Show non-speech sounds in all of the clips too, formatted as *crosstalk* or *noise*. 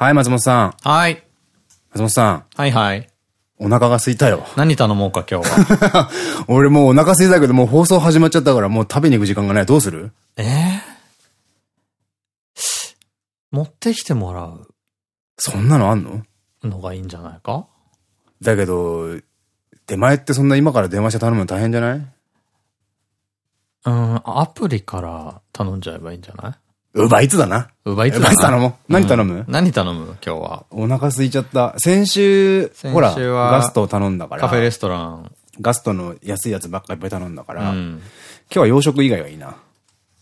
はい、松本さん。はい。松本さん。はいはい。お腹が空いたよ。何頼もうか今日は。*laughs* 俺もうお腹空いたけど、もう放送始まっちゃったから、もう食べに行く時間がない。どうする？えー？持ってきてもらうそんなのあんの？のがいいんじゃないか？だけど、出前ってそんな今から電話して頼むの大変じゃない？うん、アプリから頼んじゃえばいいんじゃない？うばいつだな。うばいつうばいつ頼もう。何頼む、うん何頼む？今日は。お腹空いちゃった。先週、ほら、はガストを頼んだから。カフェレストラン。ガストの安いやつばっかいっぱい頼んだかうら、今ん。日は洋食以外がいいな。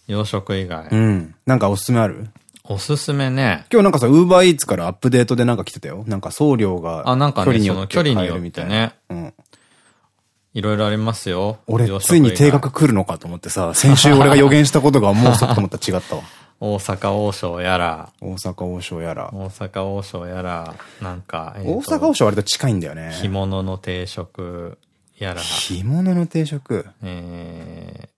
洋食以外。うん。なんかおすすめある？おすすめね。今日なんかさ、ウーバーイーツからアップデートでなんか来てたよ。なんか送料が、あなんかねその距離によたいな。うん。いろいろありますよ。俺ついに定額来るのかと思ってさ、先週俺が予言したことがもうそっと思ったら違ったわ。大阪王将やら、大阪王将やら。大阪王将やら、なんか、えーと大阪王将は割と近いんだよね。干物の定食やら、干物の定食？え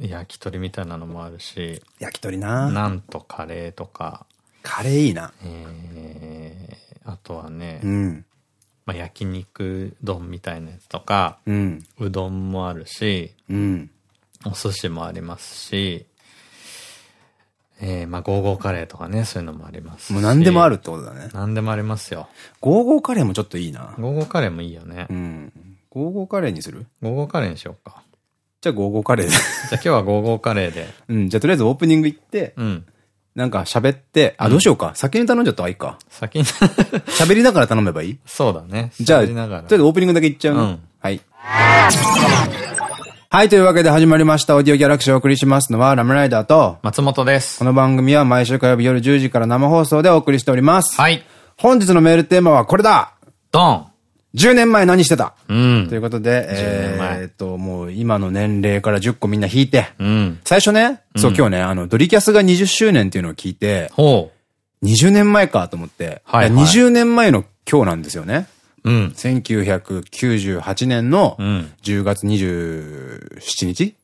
ー、焼き鳥みたいなのもあるし、焼き鳥な。なんとカレーとか、カレーいいな。えー、あとはね、うん。まあ、焼肉丼みたいなやつとか、うん。うどんもあるし、うん。お寿司もありますし、えー、まあ、ゴーゴーカレーとかね、そういうのもありますし。もう何でもある。ってことだね。何でもありますよ。ゴーゴーカレーもちょっといいな。ゴーゴーカレーもいいよねう。ん。ゴーゴーカレーにする？ゴーゴーカレーにしようか。じゃあゴーゴーカレーで。じゃあ今日はゴーゴーカレーで。うん。じゃあとりあえずオープニング行って、うん。なんか喋って、あ、どうしようか。先に頼んじゃった方がいいか。先に、喋りながら頼めばいい？そうだね。じゃあ、とり喋りながらあえずオープニングだけ行っちゃうねうんはい。はい、というわけで始まりました。オーディオギャラクシーをお送りしますのは、ラムライダーと、松本ですこ。の番組は毎週火曜日夜10時から生放送でお送りしております。はい。本日のメールテーマはこれだドン !10 年前何してた？うんとい。うことで、10年前えーっと、もう今の年齢から10個みんな引いて、うん。最初ね、そう今日ね、あの、ドリキャスが20周年っていうのを聞いて、ほ20年前かと思って、はいはいいや20年前の今日なんですよね。う。うん。1998年のうん10月27日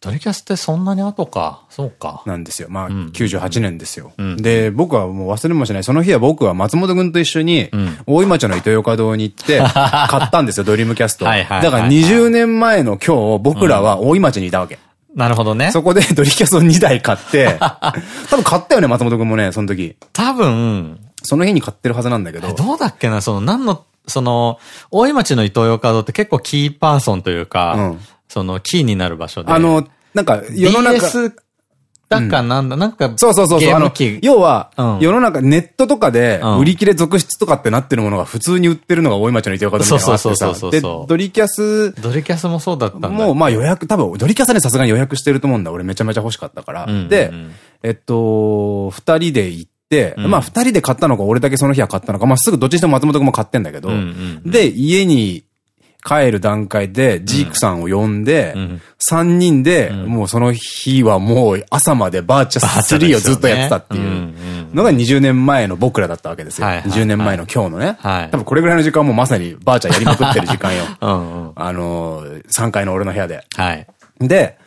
ドリキャスってそんなに後か。そうか。なんですよ。まあ、ん98年ですよ。んで、僕はもう忘れもしない。その日は僕は松本くんと一緒に、ん大井町の糸魚川堂に行って、*laughs* 買ったんですよ、ドリームキャスト。だから20年前の今日、僕らは大井町にいたわけ。なるほどね。そこでドリキャスを2台買って、*laughs* 多分買ったよね、松本くんもね、その時。多分、その日に買ってるはずなんだけど。どうだっけな、その、何の、その、大井町の伊東洋華堂って結構キーパーソンというか、うんその、キーになる場所で。あの、なんか、世の中、DS だかなんだ、なんか、そうそうそうそう。あの。要は、うん世の中、ネットとかでうん、売り切れ続出とかってなってるものが普通に売ってるのが大井町の伊藤方みたいなのがあってそうそうさ。で、そうそうそうドリキャスドリキャスもそうだったんだ。もう、まあ予約、多分、ドリキャスね、さすがに予約してると思うんだ。俺めちゃめちゃ欲しかったから。うんうんうんで、えっと、二人で行って、うんまあ二人で買ったのか、俺だけその日は買ったのか、まあすぐどっちにしても松本君も買ってんだけど、で、家に帰る段階で、ジークさんを呼んでうん、三、人で、もうその日はもう朝までバーチャス3をずっとやってたっていう。のが20年前の僕らだったわけですよ。はいはいはい20年前の今日のね。はい多分これぐらいの時間はもうまさにばあちゃんやりまくってる時間よ。*laughs* あのー、3階の俺の部屋で。はい。で、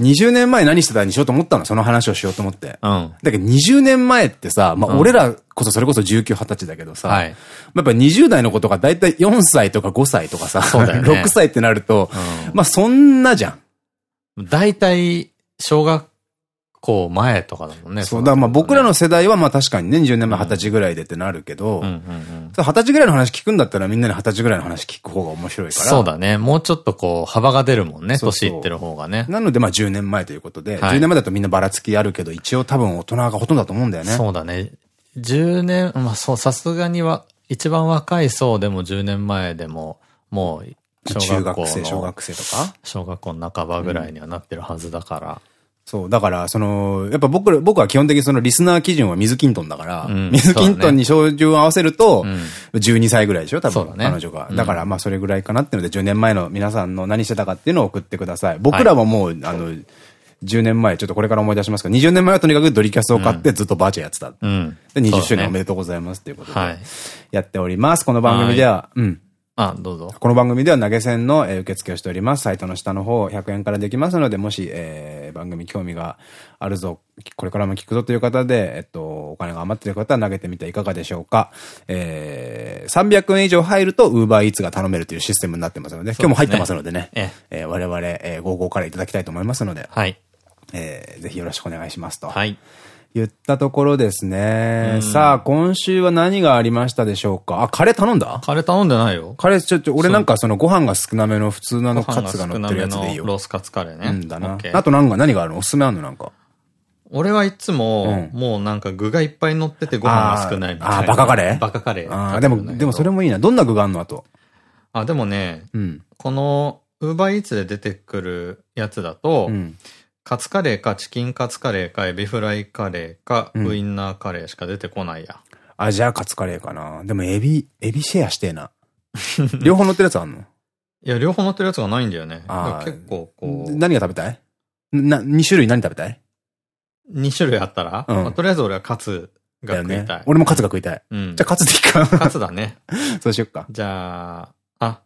20年前何してたにしようと思ったの、その話をしようと思って。うん。だけど20年前ってさ、まあ俺らこそそれこそ19、20歳だけどさ、はいやっぱ20代の子とかだいたい4歳とか5歳とかさ、そうだよね6歳ってなると、うんまあそんなじゃん。大体、小学校前とかだもんね。そう、だからまあ僕らの、の世代はまあ確かにね、20年前20歳ぐらいでってなるけど。二十歳ぐらいの話聞くんだったらみんなに二十歳ぐらいの話聞く方が面白いから。そうだね。もうちょっとこう、幅が出るもんね。年いってる方がね。なのでまあ10年前ということで、はい10年前だとみんなばらつきあるけど、一応多分大人がほとんどだと思うんだよね。そうだね。10年、まあそう、さすがには、一番若い層でも10年前でも、もう、小中学生、小の、学生とか？小学校の半ばぐらいにはなってるはずだから。そう、だから、その、やっぱ僕ら、僕は基本的にそのリスナー基準は水キントンだから、うん水キントンに照準を合わせると、うん12歳ぐらいでしょ多分、ね彼女が。うんだからまあそれぐらいかなっていうので、10年前の皆さんの何してたかっていうのを送ってください。僕らはもう、あの、10年前、ちょっとこれから思い出しますけど、20年前はとにかくドリキャスを買ってずっとバーチャやってた。うん。で、20周年おめでとうございますということで、はい。やっております。この番組では、うん。あ、どうぞ。この番組では投げ銭の、えー受付をしております。サイトの下の方、100円からできますので、もし、えー番組興味があるぞ、これからも聞くぞという方で、えっと、お金が余っている方は投げてみてはいかがでしょうか。えー、300円以上入ると、ウーバーイーツが頼めるというシステムになってますので、今日も入ってますのでね、ええー我々、えー、55からいただきたいと思いますので、はい。えーぜひよろしくお願いしますと。はい。言ったところですね。うんさあ、今週は何がありましたでしょうか？あ、カレー頼んだ？カレー頼んでないよ。カレーちょ、ちょ、俺なんかそのご飯が少なめの普通のあのカツが乗ってるやつでいいよ。ロースカツカレーね。うんだなあとなんか何があるの？おすすめあんの？なんか。俺はいつも、うんもうなんか具がいっぱい乗っててご飯が少ないみたいな。あバカカレー？バカカレー。*laughs* ああ、でも、でもそれもいいな。どんな具があんの？あと。あ、でもね、うん。この、ウーバーイーツで出てくるやつだと、うん。カツカレーかチキンカツカレーかエビフライカレーかうんウインナーカレーしか出てこないや。あ、じゃあカツカレーかな。でもエビ、エビシェアしてえな。*laughs* 両方乗ってるやつあんの？いや、両方乗ってるやつがないんだよね。結構こう、何が食べたい？な、2種類何食べたい？2種類あったら、うんまあとりあえず俺はカツが食いたい。ね。俺もカツが食いたい。うん。じゃあカツでいいか。カツだね。*laughs* そうしよっか。じゃあ、あ、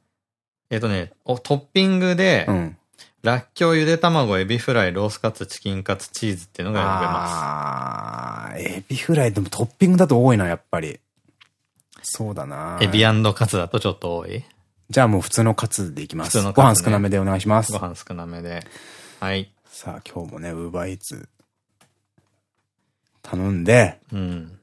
えっ、とね、おトッピングで、うん。らっきょう、ゆで卵、エビフライ、ロースカツ、チキンカツ、チーズっていうのが選べます。あー、エビフライでもトッピングだと多いな、やっぱり。そうだな。エビカツだとちょっと多いじゃあもう普通のカツでいきます。普通のごカツね飯少なめでお願いしますご。飯少なめで。はい。さあ今日もね、ウーバーイーツ頼んで、うん。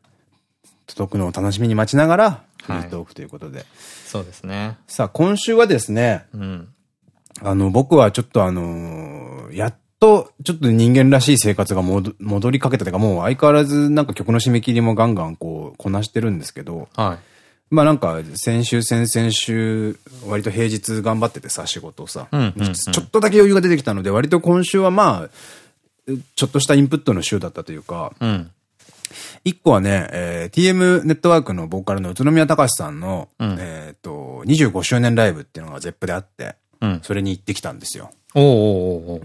届くのを楽しみに待ちながら、フはいリートークということで。そうですね。さあ今週はですね、うん。あの僕はちょっとあのーやっとちょっと人間らしい生活が戻戻りかけたというかもう相変わらずなんか曲の締め切りもガンガンこうこなしてるんですけど、はい。まあなんか先週先々週割と平日頑張っててさ仕事をさ、ちょっとだけ余裕が出てきたので割と今週はまあちょっとしたインプットの週だったというか、うん。一個はね、えー TM ネットワークのボーカルの宇都宮隆さんの、うんえっと、25周年ライブっていうのがゼップであって、うん。それに行ってきたんですよ。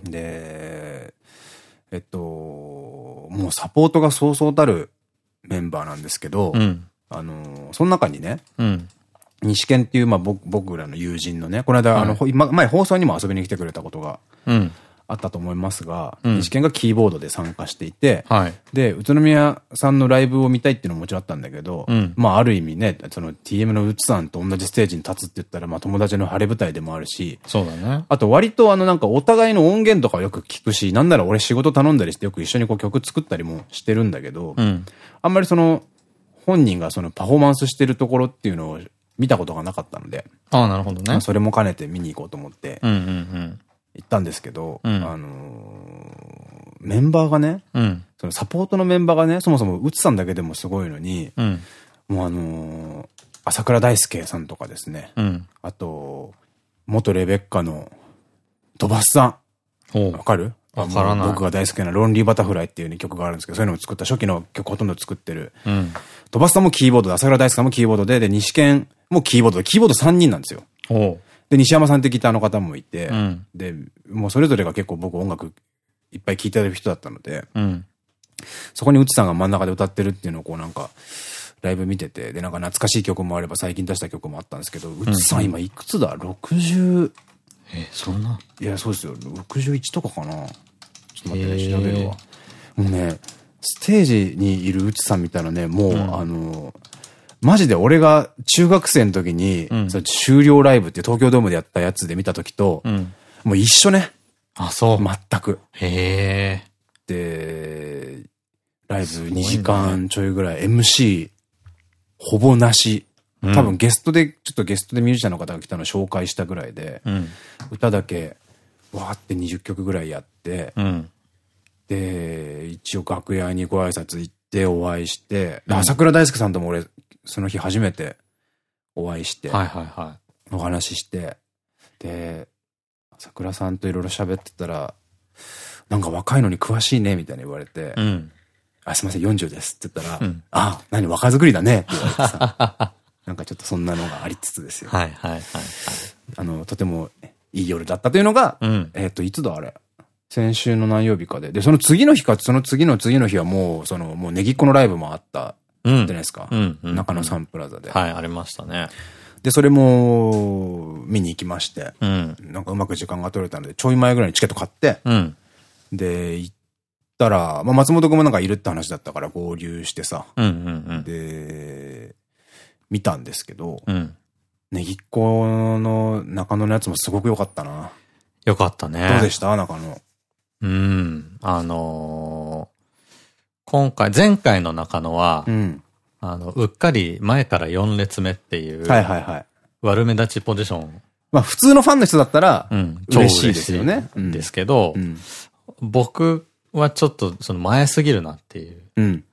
で、えっと、もうサポートがそうそうたるメンバーなんですけど、うん。あの、その中にね、うん。西健っていう、まあ、僕僕らの友人のね、この間、はいあの、前放送にも遊びに来てくれたことがうん。あったと思いますが、うん西健がキーボードで参加していて、はい。で、宇都宮さんのライブを見たいっていうのももちろんあったんだけど、うんまあある意味ね、その TM の宇津さんと同じステージに立つって言ったら、まあ友達の晴れ舞台でもあるし、そうだね。あと割とあのなんかお互いの音源とかよく聞くし、なんなら俺仕事頼んだりしてよく一緒にこう曲作ったりもしてるんだけど、うん。あんまりその本人がそのパフォーマンスしてるところっていうのを見たことがなかったので、ああ、なるほどね。それも兼ねて見に行こうと思ってうんうん行ったんですけど、うんあのーメンバーがね、うん。うん。そのサポートのメンバーがね、そもそも内さんだけでもすごいのに、うん。もうあのー朝倉大輔さんとかですね、うん。あと、元レベッカの飛ばすさおん、わかる？わからない僕が大好きなロンリーバタフライっていう、ね、曲があるんですけど、そういうのを作った初期の曲ほとんど作ってる。うん。飛ばすさんもキーボードで、朝倉大輔さんもキーボードで、で、西健もキーボードで、キーボード3人なんですよ。で、西山さんってギターの方もいて、うん。で、もうそれぞれが結構僕音楽いっぱい聴いてる人だったので、うん。そこに内さんが真ん中で歌ってるっていうのをこうなんか、ライブ見てて、で、なんか懐かしい曲もあれば最近出した曲もあったんですけど、内さん今いくつだ ?60、え、そんな？いや、そうですよ。61とかかな？ちょっと待ってね、調べるわ。もうね、ステージにいる内さんみたいなね、もう、んあの、マジで俺が中学生の時に、うんその終了ライブって東京ドームでやったやつで見た時と、うん。もう一緒ね。あ、そう。全く。へえ。で、ライブすごいね2時間ちょいぐらい、MC、ほぼなし。うん多分ゲストで、ちょっとゲストでミュージシャンの方が来たのを紹介したぐらいで、うん。歌だけ、わーって20曲ぐらいやって、うん。で、一応楽屋にご挨拶行ってお会いして、うん朝倉大輔さんとも俺、その日初めてお会いして、お話しして、で、朝倉さんといろいろ喋ってたら、なんか若いのに詳しいね、みたいに言われて、い。うん。あ、すいません、40ですって言ったら、うんあ、何若作りだねって言われてさ、*laughs* なんかちょっとそんなのがありつつですよ。はいはいはいはい。あの、とてもいい夜だったというのが、うん。えっと、いつだあれ？先週の何曜日かで。で、その次の日か、その次の次の日はもう、その、もうネギっ子のライブもあったうん。じゃないですか。中野サンプラザで。はい、ありましたね。で、それも、見に行きまして、うん。なんかうまく時間が取れたので、ちょい前ぐらいにチケット買って、うん。で、行ったら、まあ、松本君もなんかいるって話だったから合流してさ。で、見たんですけど、うん。ネギっ子の中野のやつもすごく良かったな。よかったね。どうでした？中野。うん。あのー今回、前回の中野は、うん。あの、うっかり前から4列目っていう。悪目立ちポジション、まあ普通のファンの人だったら、うん、超嬉しいですよね。んですけど、うん。僕はちょっとその前すぎるなっていう。うん。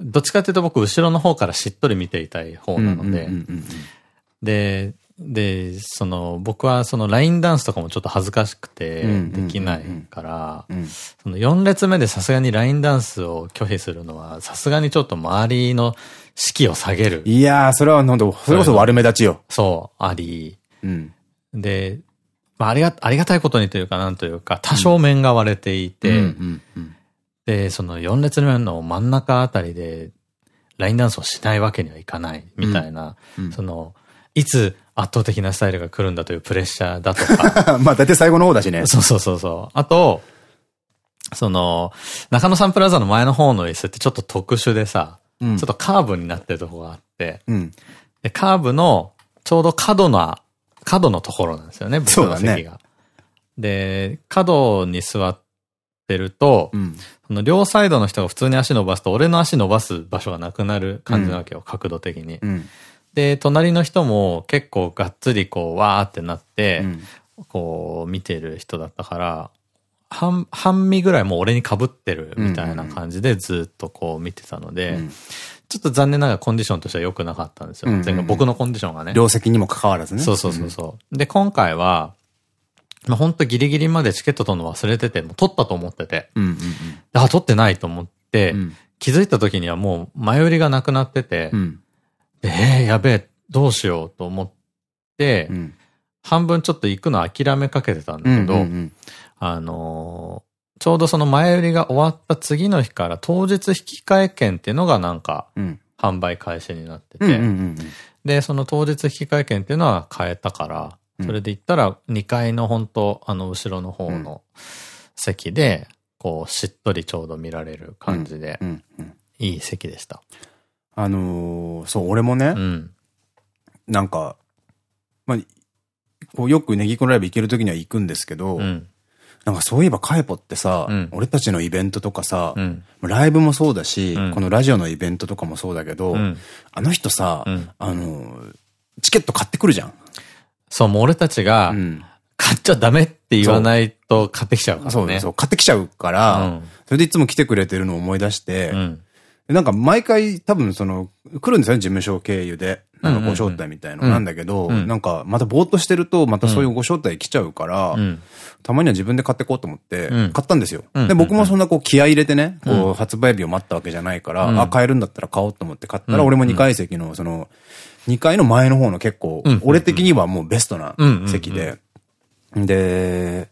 どっちかっていうと僕後ろの方からしっとり見ていたい方なのでで、で、その僕はそのラインダンスとかもちょっと恥ずかしくてできないから、うんその4列目でさすがにラインダンスを拒否するのはさすがにちょっと周りの士気を下げる。いやー、それは本当それこそ悪目立ちよ。そう、あり。うん。で、まあ、ありが、ありがたいことにというか、なんというか、多少面が割れていて、で、その4列目の真ん中あたりで、ラインダンスをしないわけにはいかない、みたいな、うんうんその、いつ圧倒的なスタイルが来るんだというプレッシャーだとか、*laughs* まあ大体最後の方だしね。そうそうそうそう。あと、その、中野サンプラザの前の方の椅子ってちょっと特殊でさ、うんちょっとカーブになってるとこがあって、うん。で、カーブのちょうど角な、角のところなんですよね、僕の席が。で、角に座ってると、うん。その両サイドの人が普通に足伸ばすと、俺の足伸ばす場所がなくなる感じなわけよ、角度的に。うん。で、隣の人も結構がっつりこう、わーってなって、うんこう、見てる人だったから、半、半身ぐらいもう俺に被ってるみたいな感じでずっとこう見てたので、うんちょっと残念ながらコンディションとしては良くなかったんですよ。僕のコンディションがね。両席にも関わらずね。そうそうそうそう。で、今回は、まあ、ほんとギリギリまでチケット取るの忘れてて、もう取ったと思ってて、あ、取ってないと思って、うんうん。気づいた時にはもう前売りがなくなってて、うん。でえー、やべえ、どうしようと思って、うん。半分ちょっと行くの諦めかけてたんだけど、うんあのーちょうどその前売りが終わった次の日から当日引き換え券っていうのがなんかうん。販売開始になってうん。うん。うて、ん。で、その当日引き換え券っていうのは買えたから、うんそれで行ったら2階の本当あの後ろの方の席で、こうしっとりちょうど見られる感じでう、ん。うん。いい席でした。あのー、そう、俺もねう、ん。なんか、まあ、こうよくネギコのライブ行ける時には行くんですけど、うん。なんかそういえばカエポってさ、うん俺たちのイベントとかさ、うん。ライブもそうだし、うんこのラジオのイベントとかもそうだけど、うん。あの人さ、うんあの、チケット買ってくるじゃん。そう、もう俺たちがう、ん。買っちゃダメって言わないと買ってきちゃうからね。そうそう、買ってきちゃうから、うんそれでいつも来てくれてるのを思い出して、うん。でなんか毎回多分その、来るんですよね、事務所経由で。なんかご招待みたいのなんだけど、うん。なんかまたぼーっとしてると、またそういうご招待来ちゃうから、うん。たまには自分で買ってこうと思って、うん。買ったんですよ。うん。で、僕もそんなこう気合い入れてね、こう発売日を待ったわけじゃないから、うん。あ、買えるんだったら買おうと思って買ったら、うん。俺も2階席のその、2階の前の方の結構うん、俺的にはもうベストなうん。席で、で、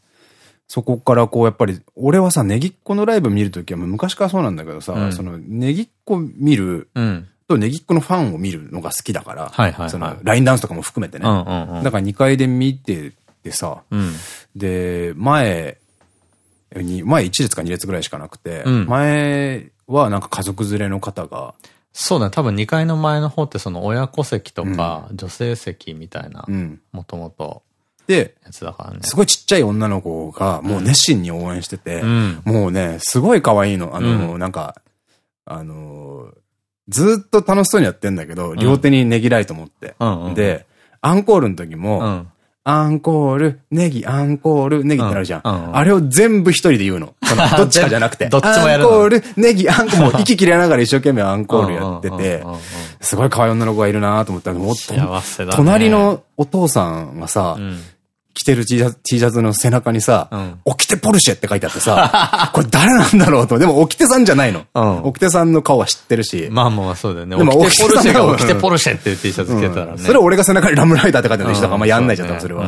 そこからこうやっぱり、俺はさ、ネギっ子のライブ見るときは昔からそうなんだけどさ、うんその、ネギっ子見るうん。とネギっ子のファンを見るのが好きだから、その、ラインダンスとかも含めてね。だから2階で見ててさ、うん。で、前に、前1列か2列ぐらいしかなくて、うん前はなんか家族連れの方が、そうだね。多分2階の前の方ってその親子席とか女性席みたいなう、ん。もともとで、やつだからね。すごいちっちゃい女の子がもう熱心に応援してて、うん。もうね、すごい可愛いの。あの、うなんか、あの、ずっと楽しそうにやってんだけど、両手にネギライト持って。で、アンコールの時も、うん。アンコール、ネギ、アンコール、ネギってなるじゃん。あれを全部一人で言うの。*laughs* どっちかじゃなくて。どっちもやるのアンコール、ネギ、アンコール、息切れながら一生懸命アンコールやっててすごい可愛い女の子がいるなと思ったら、もっと。隣のお父さんがさ、うん。着てる T シャツ T シャツの背中にさ、うんオキテポルシェって書いてあってさ、*laughs* これ誰なんだろうと。でも、オキテさんじゃないの。うんオキテさんの顔は知ってるし。まあまあそうだよね。でも起きてポルシェが起きて起きてポルシェっていう T シャツ着てたらね。うんそれ俺が背中にラムライダーって書いてある人だから、まあやんないじゃん、多分それは。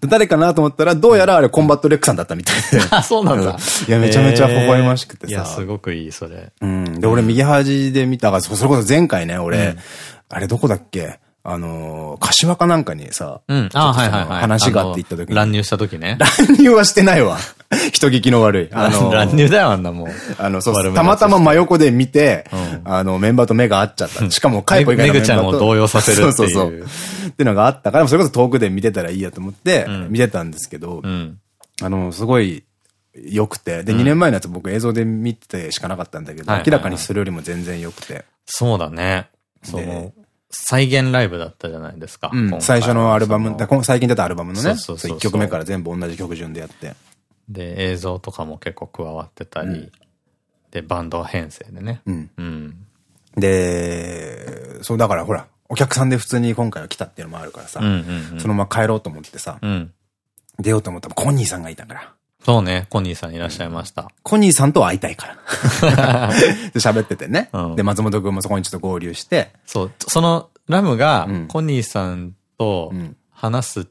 で誰かなと思ったら、どうやらあれコンバットレックさんだったみたいで。あ、そうなんだ。*laughs* いや、めちゃめちゃ微笑ましくてさ。いや、すごくいい、それ。うん。で、俺右端で見たが、そそれこそ前回ね、俺、あれどこだっけ？あの、柏かなんかにさ、うん。あはいはいはい。話があって言った時に。乱入した時ね。*laughs* 乱入はしてないわ。*laughs* 人聞きの悪い。あの、乱入だよ、あんなもん。あの、そう、たまたま真横で見て、あの、メンバーと目が合っちゃった。しかも、カイポ以外のメンバーと。めぐちゃんを動揺させるっていう。そうそうそう。っていうのがあったから、それこそ遠くで見てたらいいやと思って、見てたんですけど、あの、すごい、良くて。で、2年前のやつ僕映像で見てしかなかったんだけど、明らかにするよりも全然良くて。そうだね。その、再現ライブだったじゃないですか。うん、最初のアルバム、最近出たアルバムのね、そう1曲目から全部同じ曲順でやって。で、映像とかも結構加わってたり、うん、で、バンド編成でね。うん。うん、で、そう、だからほら、お客さんで普通に今回は来たっていうのもあるからさ、そのまま帰ろうと思ってさ、うん、出ようと思ったらコニーさんがいたから。そうね、コニーさんいらっしゃいました。コニーさんと会いたいから。*laughs* で、喋っててね。うん、で、松本くんもそこにちょっと合流して。そう、そのラムが、コニーさんと話す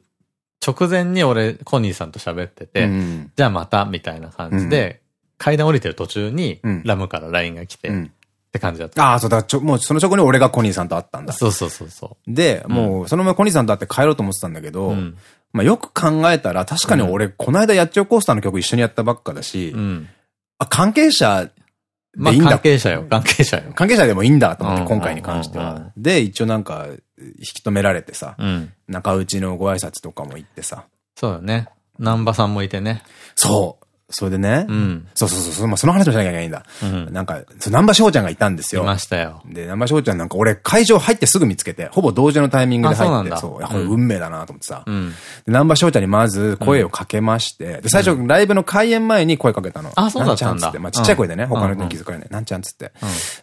直前に俺、コニーさんと喋ってて、うん、じゃあまた、みたいな感じで、階段降りてる途中に、ラムから LINE が来て、って感じだった。ああ、そうだ、ちょ、もうその直後に俺がコニーさんと会ったんだ。そうそうそうそう。で、もう、そのままコニーさんと会って帰ろうと思ってたんだけど、まあよく考えたら、確かに俺、この間やっちゃうコースターの曲一緒にやったばっかだし、うん、あ、関係者でいいんだ。関係者よ、関係者よ。関係者でもいいんだと思って、今回に関しては。で、一応なんか、引き止められてさ、うん、中内のご挨拶とかも行ってさ。そうだね。南波さんもいてね。そう。それでね、うん、そうそうそう、まあ、その話もしなきゃいけないんだ。うん、なんか、南波翔ちゃんがいたんですよ。いましたよ。で、南波翔ちゃんなんか俺会場入ってすぐ見つけて、ほぼ同時のタイミングで入って、そう、いや、これ運命だなと思ってさ。うん、で南波翔ちゃんにまず声をかけまして、で、最初ライブの開演前に声かけたの。あ、そうだったんだ。まあ、ちっちゃい声でね、他の人に気づかれない。なんちゃんつって。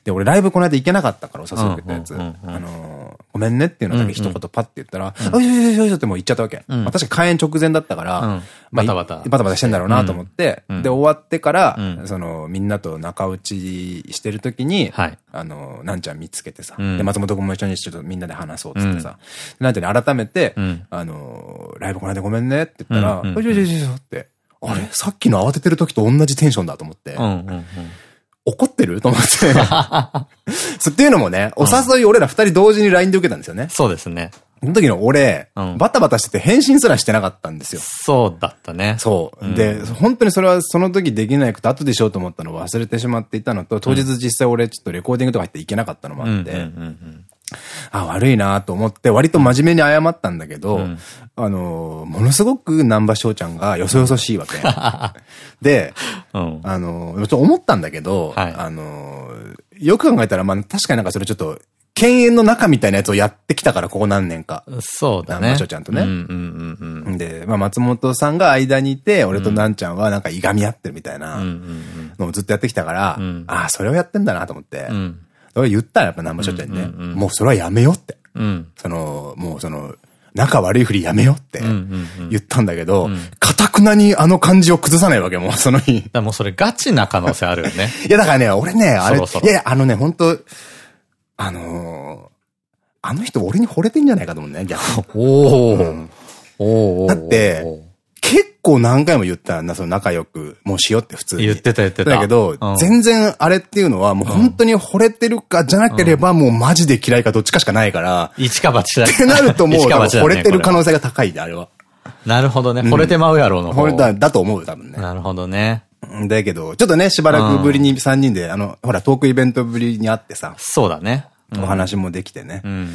で、俺ライブこの間行けなかったからお誘い受けたやつ。あの、ごめんねっていうのだけ一言パッて言ったら、あ、よいしょよいしょってもう言っちゃったわけ。まあ、確か開演直前だったから、バタバタ。バタバタしてんだろうなと思って、で、終わってから、その、みんなと仲打ちしてる時に、あの、なんちゃん見つけてさ、で、松本君も一緒にちょっとみんなで話そうっつってさ、なんちゃんに改めて、あの、ライブこの間ごめんねって言ったら、よしよしよしよって、あれ？さっきの慌ててる時と同じテンションだと思って、怒ってる？*laughs* と思って。っていうのもね、お誘い俺ら二人同時に LINE で受けたんですよね。そうですね。その時の俺、うん、バタバタしてて返信すらしてなかったんですよ。そうだったね。そう。うん、で、本当にそれはその時できないくて後でしようと思ったのを忘れてしまっていたのと、当日実際俺ちょっとレコーディングとか入っていけなかったのもあって、あ、悪いなと思って、割と真面目に謝ったんだけど、うん、あの、ものすごく南波翔ちゃんがよそよそしいわけ。*laughs* で、うん、あの、ちょ思ったんだけど、はい、あの、よく考えたら、まあ確かになんかそれちょっと、犬猿の中みたいなやつをやってきたから、ここ何年か。そうだね。南波翔ちゃんとね。で、まあ松本さんが間にいて、俺と南ちゃんはなんかいがみ合ってるみたいなのをずっとやってきたから、ああ、それをやってんだなと思って。うん俺言ったらやっぱ南波翔ちゃんにね、もうそれはやめようって。その、もうその、仲悪いふりやめよって言ったんだけど、かたくなにあの感じを崩さないわけもう、その日。*laughs* だもうそれガチな可能性あるよね。*laughs* いやだからね、俺ね、あれ、そろいや、あのね、本当あのー、あの人俺に惚れてんじゃないかと思うね、逆に。*laughs* おー。うん、おだって、結構何回も言ったんだ、その仲良く、もうしようって普通に。言ってた言ってた。だけど、うん、全然あれっていうのは、もう本当に惚れてるかじゃなければ、もうマジで嫌いかどっちかしかないから。一か八だ。ってなるともう、惚れてる可能性が高いで、あれは。なるほどね。惚れてまうやろうの。惚れた、だと思う、多分ね。なるほどね。だけど、ちょっとね、しばらくぶりに3人で、あの、ほら、トークイベントぶりに会ってさ。そうだね。お話もできてね。うん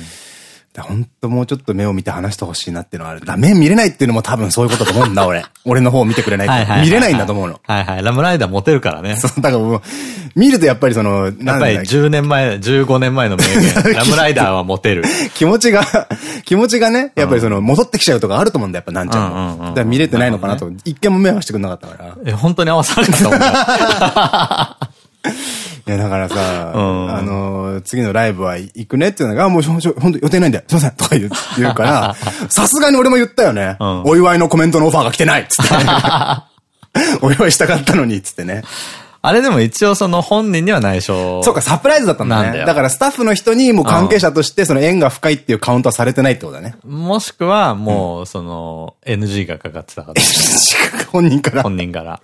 本当もうちょっと目を見て話してほしいなっていうのはある。だ目見れないっていうのも多分そういうことと思うんだ、俺。*laughs* 俺の方を見てくれないから。見れないんだと思うの。はいはい。ラムライダーモテるからね。そう、だからもう、見るとやっぱりその、やっぱり10年前、15年前の名言。*laughs* ラムライダーはモテる。気持ちが、*laughs* 気持ちがね、やっぱりその、戻ってきちゃうとかあると思うんだ、やっぱなんちゃんも。だから見れてないのかなと。一見も目合わせてくれなかったから。え、本当に合わされたもんいや、だからさ、*laughs* あの、次のライブは行くねっていうのが、もう、ほんと予定ないんだよ。すいません。とか言う言うから、*laughs* さすがに俺も言ったよね。お祝いのコメントのオファーが来てないっつって。*laughs* お祝いしたかったのに、つってね。あれでも一応その本人には内緒。そうか、サプライズだったんだね。だだからスタッフの人にもう関係者としてその縁が深いっていうカウントはされてないってことだね。もしくはもうその NG がかかってたから。本人から。本人から。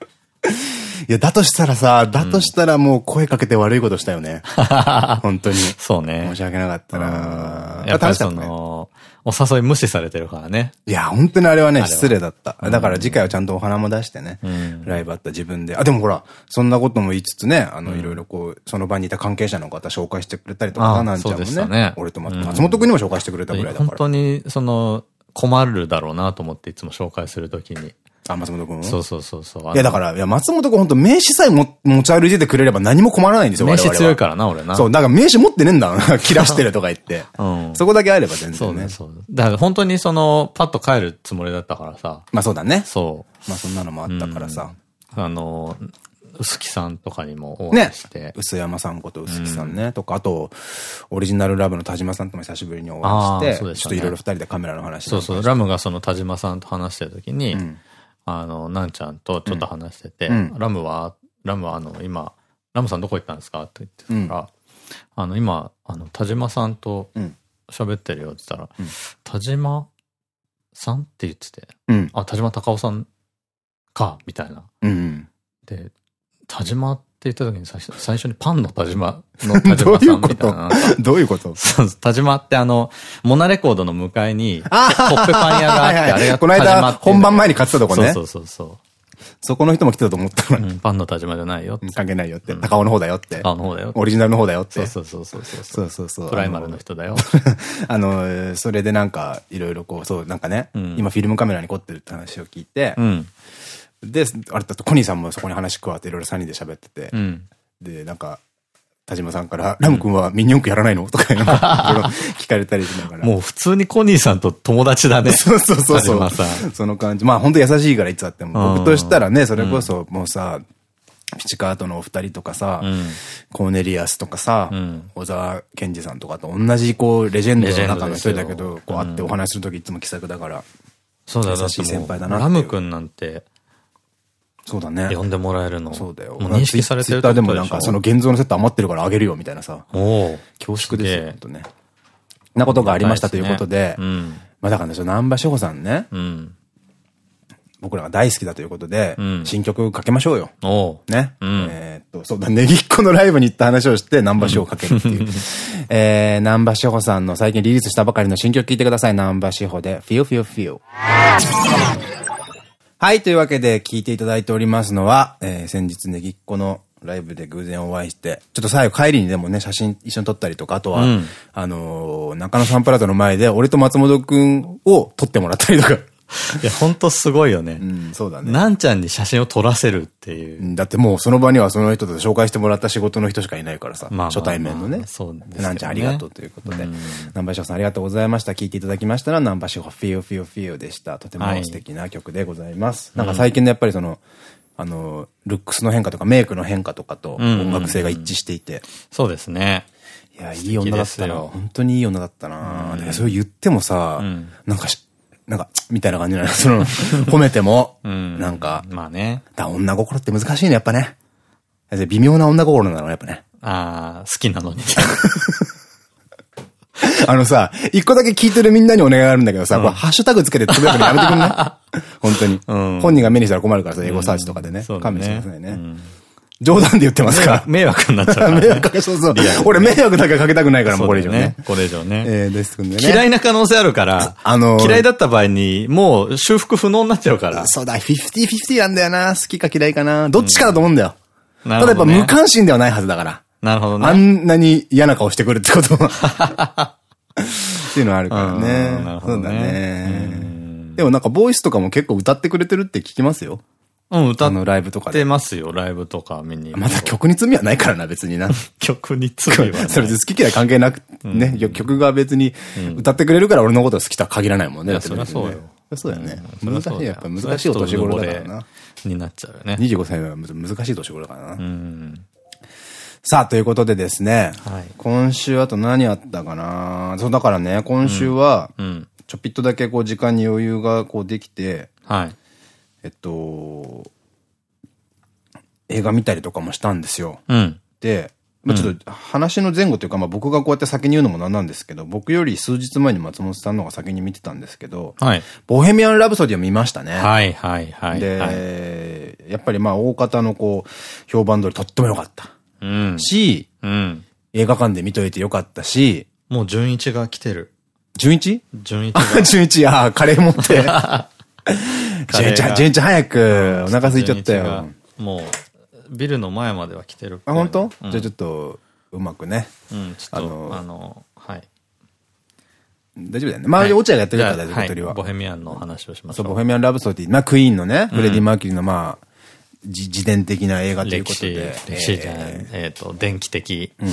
いや、だとしたらさ、だとしたらもう声かけて悪いことしたよね。*laughs* 本当に。そうね。申し訳なかったなやっぱりその、お誘い無視されてるからね。いや、本当にあれはね、失礼だった。だから次回はちゃんとお花も出してね、ライブあった自分で。あ、でもほら、そんなことも言いつつね、あの、いろいろこう、その場にいた関係者の方紹介してくれたりとか、なんちゃんもね。俺と松本くんにも紹介してくれたぐらいだから。本当に、その、困るだろうなと思っていつも紹介するときに。あ、松本くん？そうそうそうそう。いや、だから、いや、松本くん本当名刺さえも持ち歩いててくれれば何も困らないんですよ、名刺強いからな、俺な。そう、だから名刺持ってねえんだ。*laughs* 切らしてるとか言って。うん。そこだけあれば全然ね。そう、そう。だから本当にその、パッと帰るつもりだったからさ。まあそうだね。そう。まあそんなのもあったからさ。あの、薄木さんとかにもお会いして。ね、薄山さんこと薄木さんね。とか、あと、オリジナルラブの田島さんとも久しぶりにお会いして、ちょっといろいろ二人でカメラの話そうそう、ラムがその田島さんと話してる時に、あの、なんちゃんとちょっと話してて、うん、ラムは、ラムはあの、今、ラムさんどこ行ったんですかって言ってたから、うん、あの、今、あの、田島さんと喋ってるよって言ったら、うん、田島さんって言ってて、あ、田島隆夫さんか、みたいな。で、田島って言った時に最初最初にパンの田島の田島さんみたいな。*laughs* どういうこと？*laughs* 田島ってあの、モナレコードの向かいに、*laughs* コッペパン屋があって、あれがこの間、本番前に買ってたとこね。そうそうそうそこの人も来てたと思ったのに。パンの田島じゃないよ。関係ないよって。高尾の方だよって。高尾の方だよ。オリジナルの方だよって。そうそうそうそう。そうそうそう。プライマルの人だよ。あの、それでなんか、いろいろこう、そう、なんかね、今フィルムカメラに凝ってるって話を聞いて、で、あれだとコニーさんもそこに話加わっていろいろ3人で喋ってて、うん、で、なんか、田島さんから、ラム君はミニ四駆やらないの？とか聞かれたりしながら。もう普通にコニーさんと友達だね。*laughs* そうそうそうそう。その感じ。まあ本当優しいからいつあっても。僕としたらね、それこそもうさ、ピチカートのお二人とかさ、うん、コーネリアスとかさ、うん、小沢健二さんとかと同じこう、レジェンドの中の一人だけど、こう会ってお話するときいつも気さくだから。そうだ、優しい先輩だな。ラム君なんて、そうだね。呼んでもらえるの。そうだよ。もう認識されてるでもなんか、その現像のセット余ってるからあげるよみたいなさ。お恐縮ですよ、ほんとね。なことがありましたということで、うん、まあだからね、その南波志保さんね、うん、僕らが大好きだということで、うん、新曲かけましょうよ。ね。えっと、そうだ、ネギっ子のライブに行った話をして、*laughs* 南波志保かけるっていう。*laughs* えー、南波志保さんの最近リリースしたばかりの新曲聴いてください。南波志保で、Feel Feel Feel。はい、というわけで聞いていただいておりますのは、えー、先日ねぎっこのライブで偶然お会いして、ちょっと最後帰りにでもね、写真一緒に撮ったりとか、あとは、うん、あのー、中野サンプラザの前で、俺と松本くんを撮ってもらったりとかいや、ほんとすごいよね。うん、そうだね。なんちゃんに写真を撮らせるっていう。だってもうその場にはその人と紹介してもらった仕事の人しかいないからさ。まあ初対面のね。そうですね。なんちゃんありがとうということで。南波翔さんありがとうございました。聞いていただきましたら、南波翔 Feel Feel Feel でした。とても素敵な曲でございます。なんか最近のやっぱりその、あの、ルックスの変化とかメイクの変化とかと音楽性が一致していて。そうですね。いや、いい女だったな。本当にいい女だったな。それ言ってもさ、なんかなんか、みたいな感じなの。その、*laughs* 褒めても、うん、なんか、まあね。だ女心って難しいね、やっぱね。微妙な女心なの、やっぱね。ああ、好きなのに。*laughs* あのさ、一個だけ聞いてるみんなにお願いがあるんだけどさ、うん、これハッシュタグつけてつぶやくのやめてくんな本当に。うん、本人が目にしたら困るからさ、英語サーチとかでね。うん、勘弁してくださいね。うん冗談で言ってますか *laughs* 迷惑になっちゃう。迷惑かけ、そうそう。俺迷惑だけかけたくないから、もうこれ以上ね。これ以上ね。えー、ですね。嫌いな可能性あるから、あの嫌いだった場合に、もう修復不能になっちゃうから。そうだ、50-50なんだよな。好きか嫌いかな。どっちかだと思うんだよ。ただやっぱ無関心ではないはずだから。なるほどね。あんなに嫌な顔してくるってことは。っていうのはあるからね。そうだね。でもなんかボイスとかも結構歌ってくれてるって聞きますよ。うん、歌ってライブとかで。ますよ、ライブとか見に。まだ曲に罪はないからな、別にな。*laughs* 曲に罪は *laughs* それで好き嫌い関係なく、ね、曲が別に歌ってくれるから俺のこと好きとは限らないもんね。そりゃそうよ。そうだよね。難しい、やっぱ難しいお年頃だからな。になっちゃうよね。25歳は難しい年頃だからな。さあ、ということでですね。今週あと何あったかなそう、だからね、今週は、ちょぴっとだけこう時間に余裕がこうできて、はい。えっと、映画見たりとかもしたんですよ。うん、で、まあちょっと話の前後というか、まあ僕がこうやって先に言うのもなんなんですけど、僕より数日前に松本さんの方が先に見てたんですけど、はい。ボヘミアン・ラブソディを見ましたね。はいはいはい。で、やっぱりまあ大方のこう、評判通りとっても良かった。うん。し、うん。映画館で見といて良かったし、もう純一が来てる。純一？純一が。*laughs* 純一、ああ、カレー持って。*laughs* *laughs* 純一、純一早く、お腹空いちゃったよ。もう、ビルの前までは来てるあ、本当？じゃあちょっと、うまくね。うん、ちょっと、あの、はい。大丈夫だよね。まあ、落合がやってるから大丈夫、鳥は。ボヘミアンの話をします。そう、ボヘミアン・ラブソディ。まあ、クイーンのね、フレディ・マーキュリーのまあ、自伝的な映画ということで。歴史じゃない。えっと、電気的。うん。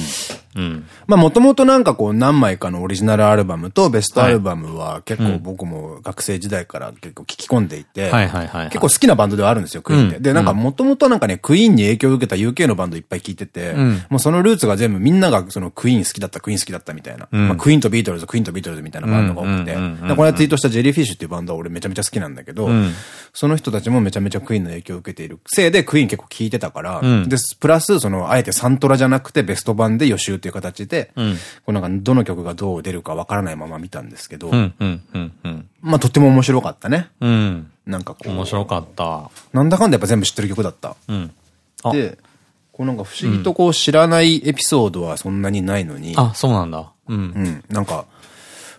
うん。まあもともとなんかこう何枚かのオリジナルアルバムとベストアルバムは結構僕も学生時代から結構聞き込んでいて、結構好きなバンドではあるんですよ、クイーンって。で、なんかもともとなんかね、クイーンに影響を受けた UK のバンドいっぱい聞いてて、もうそのルーツが全部みんながそのクイーン好きだった、クイーン好きだったみたいな。まあクイーンとビートルズ、クイーンとビートルズみたいなバンドが多くて、これツイートしたジェリーフィッシュっていうバンドは俺めちゃめちゃ好きなんだけど、その人たちもめちゃめちゃクイーンの影響を受けているせいでクイーン結構聞いてたから、で、プラスそのあえてサントラじゃなくてベスト盤で予習っていう形で、こうなんかどの曲がどう出るかわからないまま見たんですけど、まあとっても面白かったね。うん。なんかこう。面白かった。なんだかんだやっぱ全部知ってる曲だった。うん。で、こうなんか不思議とこう知らないエピソードはそんなにないのに。あ、そうなんだ。うん。うん。なんか、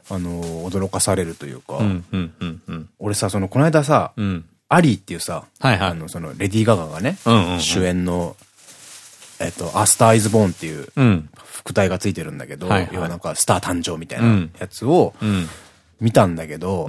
あの驚かされるというか。俺さ、その、この間さ、うん、アリーっていうさ、はいはい、あの、その、レディー・ガガがね、主演の、えっと、アスター・イズ・ボーンっていう、副題がついてるんだけど、要はなんかスター誕生みたいなやつを見たんだけど、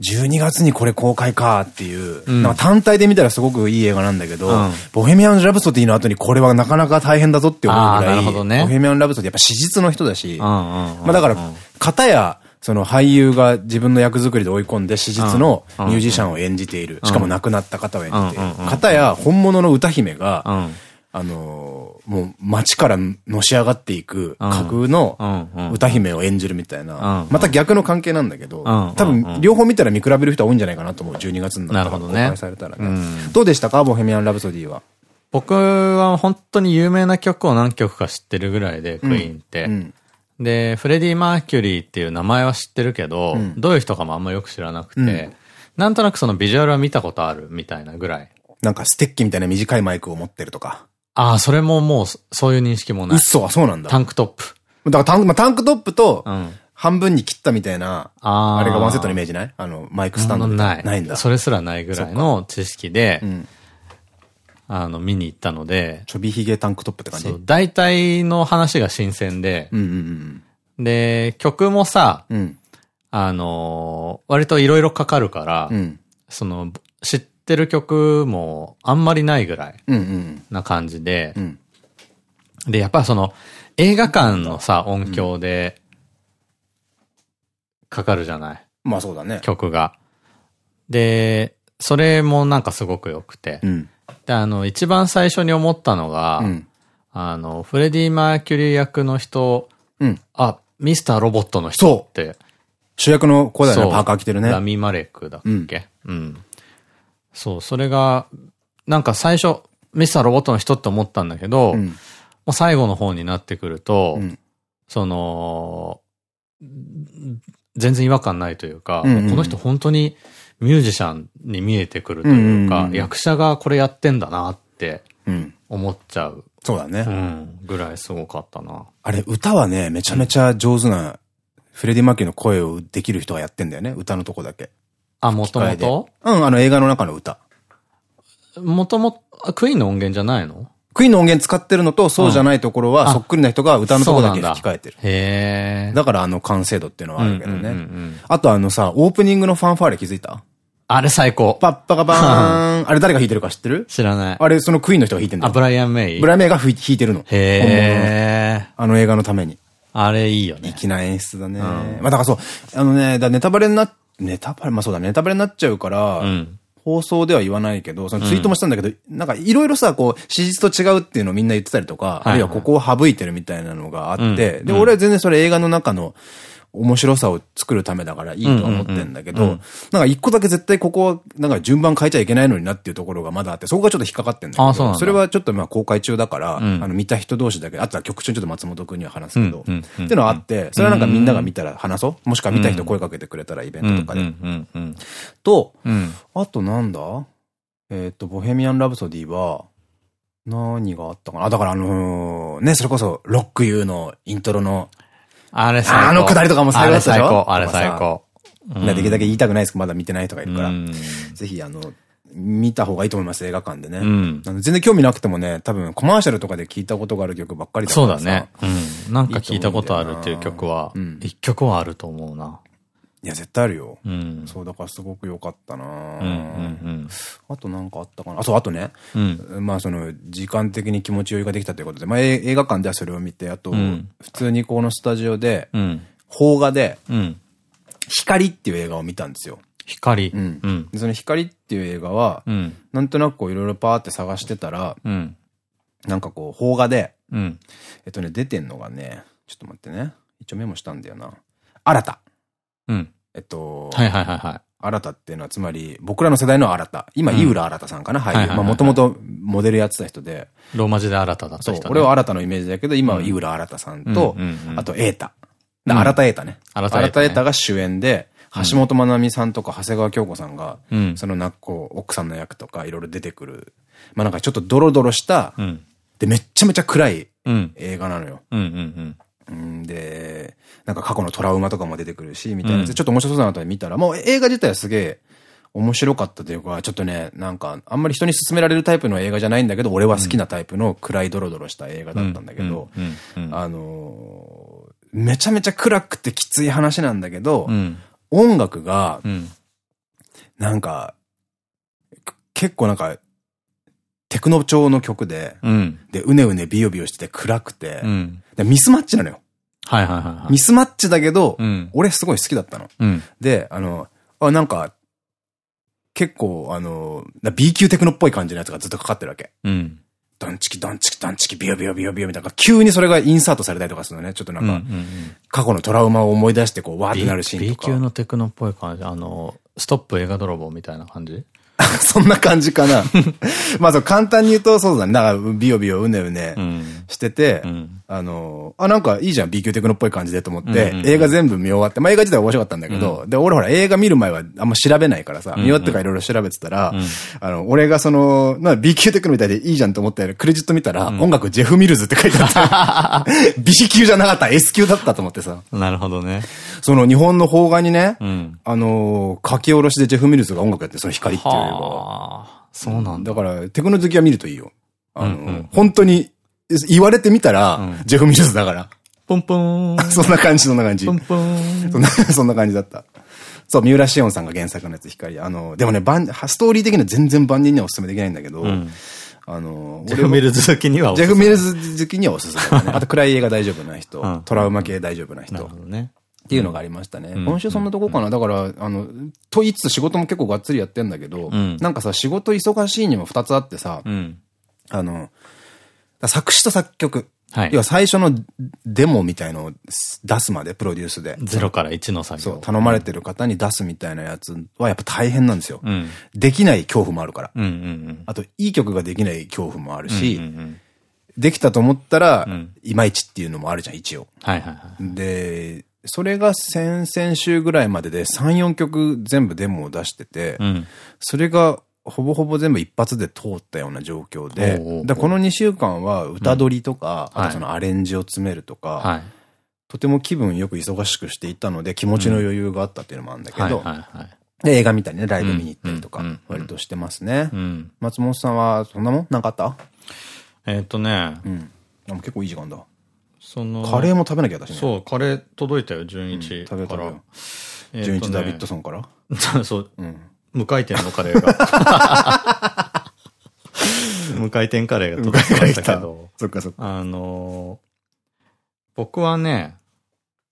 12月にこれ公開かっていう、なんか単体で見たらすごくいい映画なんだけど、ボヘミアン・ラブソディの後にこれはなかなか大変だぞって思うぐらい、ボヘミアン・ラブソディやっぱ史実の人だし、まあだから、片や、その俳優が自分の役作りで追い込んで史実のミュージシャンを演じている。しかも亡くなった方を演じている。片や本物の歌姫が、あのー、もう街からのし上がっていく架空の歌姫を演じるみたいな、また逆の関係なんだけど、多分両方見たら見比べる人は多いんじゃないかなと思う、12月になったら公開されたらね。どうでしたか？ボヘミアン・ラブソディは。僕は本当に有名な曲を何曲か知ってるぐらいで、クイーンって。で、フレディ・マーキュリーっていう名前は知ってるけど、どういう人かもあんまよく知らなくて、なんとなくそのビジュアルは見たことあるみたいなぐらい。なんかステッキみたいな短いマイクを持ってるとか。ああ、それももう、そういう認識もない。嘘はそうなんだ。タンクトップ。だからタンク、まあ、タンクトップと、半分に切ったみたいな、ああれがワンセットのイメージない？あの、マイクスタンドない。ないんだ。それすらないぐらいの知識で、あの、見に行ったので。ちょびひげタンクトップって感じ？そう。大体の話が新鮮で、で、曲もさ、うん、あの割といろいろかかるから、うん、その、知っってる曲もあんまりないぐらいな感じで、で、やっぱその映画館のさ、音響でかかるじゃない？まあそうだね。曲が。で、それもなんかすごく良くて。うん、で、あの、一番最初に思ったのが、うん、あの、フレディ・マーキュリー役の人、うん、あ、ミスターロボットの人って。主役の子だよね、パーカー着てるね。ラミ・マレックだっけ、うん、そう、それが、なんか最初、ミスターロボットの人って思ったんだけど、うん、もう最後の方になってくると、うん、その、全然違和感ないというか、この人本当にミュージシャンに見えてくるというか、役者がこれやってんだなって思っちゃう。そうだね。うん。ぐらいすごかったな。あれ、歌はね、めちゃめちゃ上手な、フレディ・マーキーの声をできる人がやってんだよね、歌のとこだけ。あ、もともとうん、あの映画の中の歌。もともと、クイーンの音源じゃないの？クイーンの音源使ってるのと、そうじゃないところは、そっくりな人が歌のとこだけ吹き替えてる。へだからあの完成度っていうのはあるけどね。あとあのさ、オープニングのファンファーレ気づいた？あれ最高。パッパカバーン。あれ誰が弾いてるか知ってる？知らない。あれそのクイーンの人が弾いてるんだあ、ブライアン・メイ？ブライアン・メイが弾いてるの。へえ。あの映画のために。あれいいよね。粋な演出だね。まあだからそう、あのね、だネタバレになっネタバレ、まあそうだ、ネタバレになっちゃうから、うん、放送では言わないけど、そのツイートもしたんだけど、うん、なんかいろいろさ、こう、史実と違うっていうのをみんな言ってたりとか、あるいはここを省いてるみたいなのがあって、で、俺は全然それ映画の中の、面白さを作るためだからいいとは思ってんだけど、なんか一個だけ絶対ここは、なんか順番変えちゃいけないのになっていうところがまだあって、そこがちょっと引っかかってんだけど、それはちょっとまあ公開中だから、あの見た人同士だけ、あとは曲中にちょっと松本くんには話すけど、っていうのはあって、それはなんかみんなが見たら話そうもしくは見た人声かけてくれたらイベントとかで。と、あとなんだ？えっと、ボヘミアン・ラブソディは、何があったかな？あ、だからあのー、ね、それこそ、ロックユーのイントロの、あれ最高。あのくだりとかも最高だったでしょ？あれ最高、あれ最高。できるだけ言いたくないですけど、まだ見てない人がいるから、ぜひ、あの、見た方がいいと思います、映画館でね。うん、全然興味なくてもね、多分コマーシャルとかで聞いたことがある曲ばっかりだからそうだね。うん。なんか聞いたことあるっていう曲は、一曲はあると思うな。いや、絶対あるよ。うん、そう、だからすごく良かったなあとなんかあったかな。あ、そう、あとね。うん、まあその、時間的に気持ち余裕ができたということで、まあ映画館ではそれを見て、あと、普通にこのスタジオで、邦画で、光っていう映画を見たんですよ。光。うん。うん、その光っていう映画は、うん、なんとなくこういろいろパーって探してたら、うん、なんかこう、邦画で、うん、えっとね、出てんのがね、ちょっと待ってね。一応メモしたんだよな。新た。うん。えっと、はいはいはいはい。新たっていうのは、つまり、僕らの世代の新た。今、井浦新さんかな、俳優。まあ、もともとモデルやってた人で。ローマ字で新ただった人、ね。そう。俺は新たのイメージだけど、今は井浦新さんと、あと、瑛太。新田瑛太ね。新田瑛太が主演で、橋本まなみさんとか長谷川京子さんが、うん、そのなんかこう、奥さんの役とかいろいろ出てくる。まあなんかちょっとドロドロした、うん、で、めっちゃめちゃ暗い映画なのよ。で、なんか過去のトラウマとかも出てくるし、みたいな、うん、ちょっと面白そうだなと見たら、もう映画自体はすげえ面白かったというか、ちょっとね、なんか、あんまり人に勧められるタイプの映画じゃないんだけど、俺は好きなタイプの暗いドロドロした映画だったんだけど、あのー、めちゃめちゃ暗くてきつい話なんだけど、うん。音楽が、なんか、結構なんか、テクノ調の曲で、うん、で、うねうねビヨビヨしてて暗くて、うん、ミスマッチなのよ。はいはいはい、ミスマッチだけど、うん、俺すごい好きだったの。で、あの、あ、なんか、結構、あの、B 級テクノっぽい感じのやつがずっとかかってるわけ。ドンチキドンチキドンチキビヨビヨビヨビヨみたいな、急にそれがインサートされたりとかするのね。ちょっとなんか、過去のトラウマを思い出してこう、わーってなるシーンとか。B 級のテクノっぽい感じ。あの、ストップ映画泥棒みたいな感じ？*laughs* そんな感じかな。*laughs* まあそう、簡単に言うとそうだね。だから、ビヨビヨうねうねしてて、うん、あの、あ、なんかいいじゃん、B 級テクノっぽい感じでと思って、映画全部見終わって、まあ映画自体は面白かったんだけど、うん、で、俺ほら映画見る前はあんま調べないからさ、見終わってからいろいろ調べてたら、うん、あの、俺がその、な B 級テクノみたいでいいじゃんと思ってクレジット見たら、音楽ジェフ・ミルズって書いてあって、*laughs* B 級じゃなかった、S 級だったと思ってさ。なるほどね。その日本の邦画にね、あの、書き下ろしでジェフ・ミルズが音楽やって、その光っていう映画は。そうなんだ。だから、テクノ好きは見るといいよ。あの、本当に、言われてみたら、ジェフ・ミルズだから。ポンポン。*laughs* そんな感じ、そんな感じ。ポンポン。そんな、*laughs* そんな感じだった。そう、三浦紫音さんが原作のやつ、光。あの、でもね、ストーリー的には全然万人にはお勧めできないんだけど、うん、あの、ジェフ・ミルズ好きには。ジェフ・ミルズ好きにはおすすめ、ね。あと暗い映画大丈夫な人、トラウマ系大丈夫な人。なるほどね。っていうのがありましたね。今週そんなとこかな。だから、あの、と言いつつ仕事も結構がっつりやってんだけど、なんかさ、仕事忙しいにも二つあってさ、あの、作詞と作曲。はい。要は最初のデモみたいのを出すまで、プロデュースで。0から1の作業。そう、頼まれてる方に出すみたいなやつはやっぱ大変なんですよ。うん、できない恐怖もあるから。あと、いい曲ができない恐怖もあるし、できたと思ったら、いまいちっていうのもあるじゃん、一応。はいはいはい。で、それが先々週ぐらいまでで3、4曲全部デモを出してて、うん、それがほぼほぼ全部一発で通ったような状況で、でこの2週間は歌取りとか、うん、あとそのアレンジを詰めるとか、はい、とても気分よく忙しくしていたので気持ちの余裕があったっていうのもあるんだけど、で、映画見たりね、ライブ見に行ったりとか、割としてますね。松本さんは、そんなもんなんかあった？えっとね、うん。結構いい時間だ。その、カレーも食べなきゃだしね。そう、カレー届いたよ、純一、うん。食べたよ。純一ダビッドソンから？*laughs* そう、うん、無回転のカレーが。*laughs* 無回転カレーが届きましたけど。そっかそっか。あの僕はね、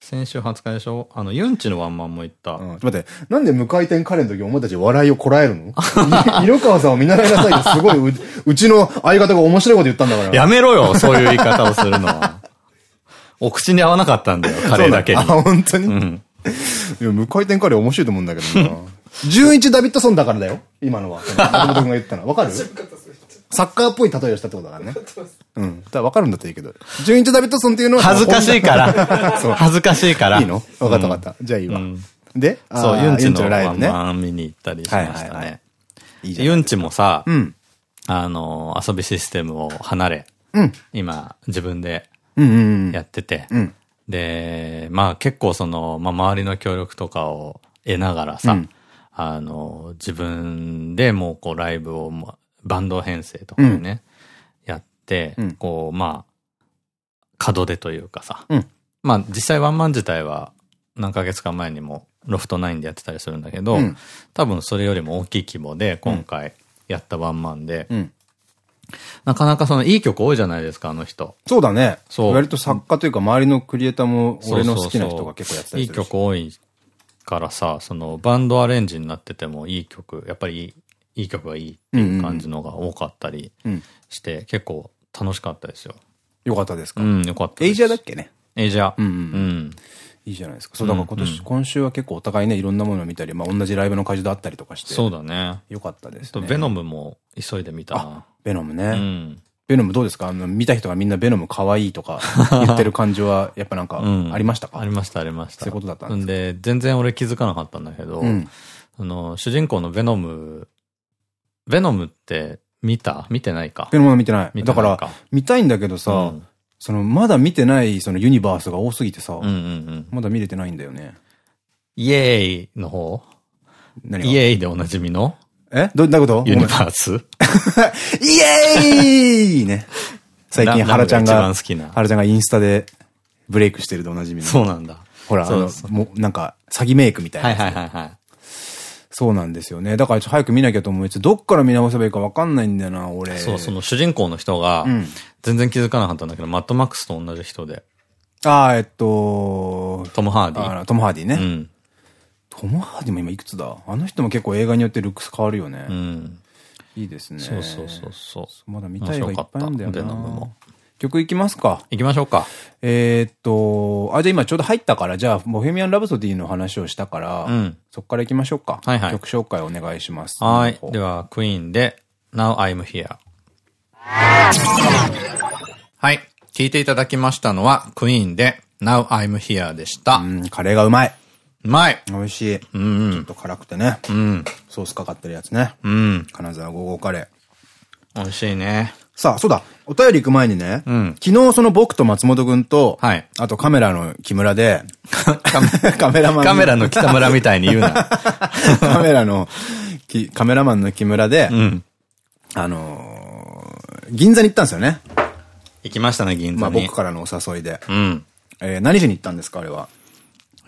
先週20日でしょ？あの、ユンチのワンマンも行った。うん、待って、なんで無回転カレーの時お前たち笑いをこらえるの？*laughs* 色川さんを見習いなさいよ。すごい、うちの相方が面白いこと言ったんだから。やめろよ、そういう言い方をするのは。お口に合わなかったんだよ、カレーだけに。あ、本当に？うん。いや、無回転カレー面白いと思うんだけどな。純一ダビッドソンだからだよ。今のは。松本君が言ったの。わかるサッカーっぽい例えをしたってことだからね。うん。だから分かるんだったらいいけど。純一ダビッドソンっていうのは。恥ずかしいから。恥ずかしいから。いいの？分かった分かった。じゃあいいわ。でそう、ユンチのライブね。見に行ったりしましたね。ユンチもさ、うん、あの、遊びシステムを離れ、うん、今、自分でやってて、で、まあ結構その、まあ周りの協力とかを得ながらさ、うん、あの、自分でもうこうライブを、バンド編成とかでね、やって、こう、まあ、門出というかさ、まあ実際ワンマン自体は何ヶ月か前にもロフト9でやってたりするんだけど、うん、多分それよりも大きい規模で今回やったワンマンで、うん、なかなかそのいい曲多いじゃないですか、あの人。そうだね。そう。割と作家というか周りのクリエイターも俺の好きな人が結構やってたりするいい曲多いからさ、そのバンドアレンジになっててもいい曲、やっぱりいい曲がいいっていう感じのが多かったりして、結構楽しかったですよ。よかったですか？うん、よかったエイジアだっけね？エイジア。うん。うん。いいじゃないですか。そう、だから今年、今週は結構お互いね、いろんなものを見たり、まあ同じライブの会場であったりとかして。そうだね。よかったですね。ベノムも急いで見たな。ベノムね。うん。ベノムどうですか？あの、見た人がみんなベノム可愛いとか言ってる感じは、*laughs* やっぱなんか、ありましたか、ありました、ありました。そういうことだったんですで、全然俺気づかなかったんだけど、うん、あの、主人公のベノム、ベノムって見た？見てないか？ベノムは見てない。だから、見たいんだけどさ、うん。その、まだ見てない、そのユニバースが多すぎてさ、まだ見れてないんだよね。イエーイの方？何イエーイでおなじみの？え？ど、どういうこと？ユニバースイエーイ *laughs* ね。最近、原ちゃんが、原ちゃんがインスタでブレイクしてるでおなじみの。そうなんだ。ほら、あの、もう、なんか、詐欺メイクみたいな。はいはいはいはい。そうなんですよね。だから早く見なきゃと思いつつ、どっから見直せばいいかわかんないんだよな、俺。そう、その主人公の人が、全然気づかなかったんだけど、マッドマックスと同じ人で。ああ、えっと、トム・ハーディ。トム・ハーディね。うん、トム・ハーディも今いくつだ？あの人も結構映画によってルックス変わるよね。うん。いいですね。そうそうそうそう。まだ見たい映画いっぱいあるんだよな。も。曲いきますか？行きましょうか。えっと、あ、じゃあ今ちょうど入ったから、じゃあ、ボヘミアン・ラブソディの話をしたから、うん、そっから行きましょうか。はいはい。曲紹介お願いします。はい。では、クイーンで、Now I'm Here。はい。聞いていただきましたのは、クイーンで、Now I'm Here でした。うん、カレーがうまい。うまい美味しい。うん、うん、ちょっと辛くてね。うん。ソースかかってるやつね。うん。金沢ゴーゴーカレー。美味しいね。さあ、そうだ。お便り行く前にね、うん、昨日その僕と松本くんと、はい、あとカメラの木村で、カメ *laughs* ラマン。カメラの北村みたいに言うな。*laughs* カメラの、カメラマンの木村で、うん、あのー、銀座に行ったんですよね。行きましたね、銀座に。まあ僕からのお誘いで。うん。えー、何しに行ったんですか、あれは？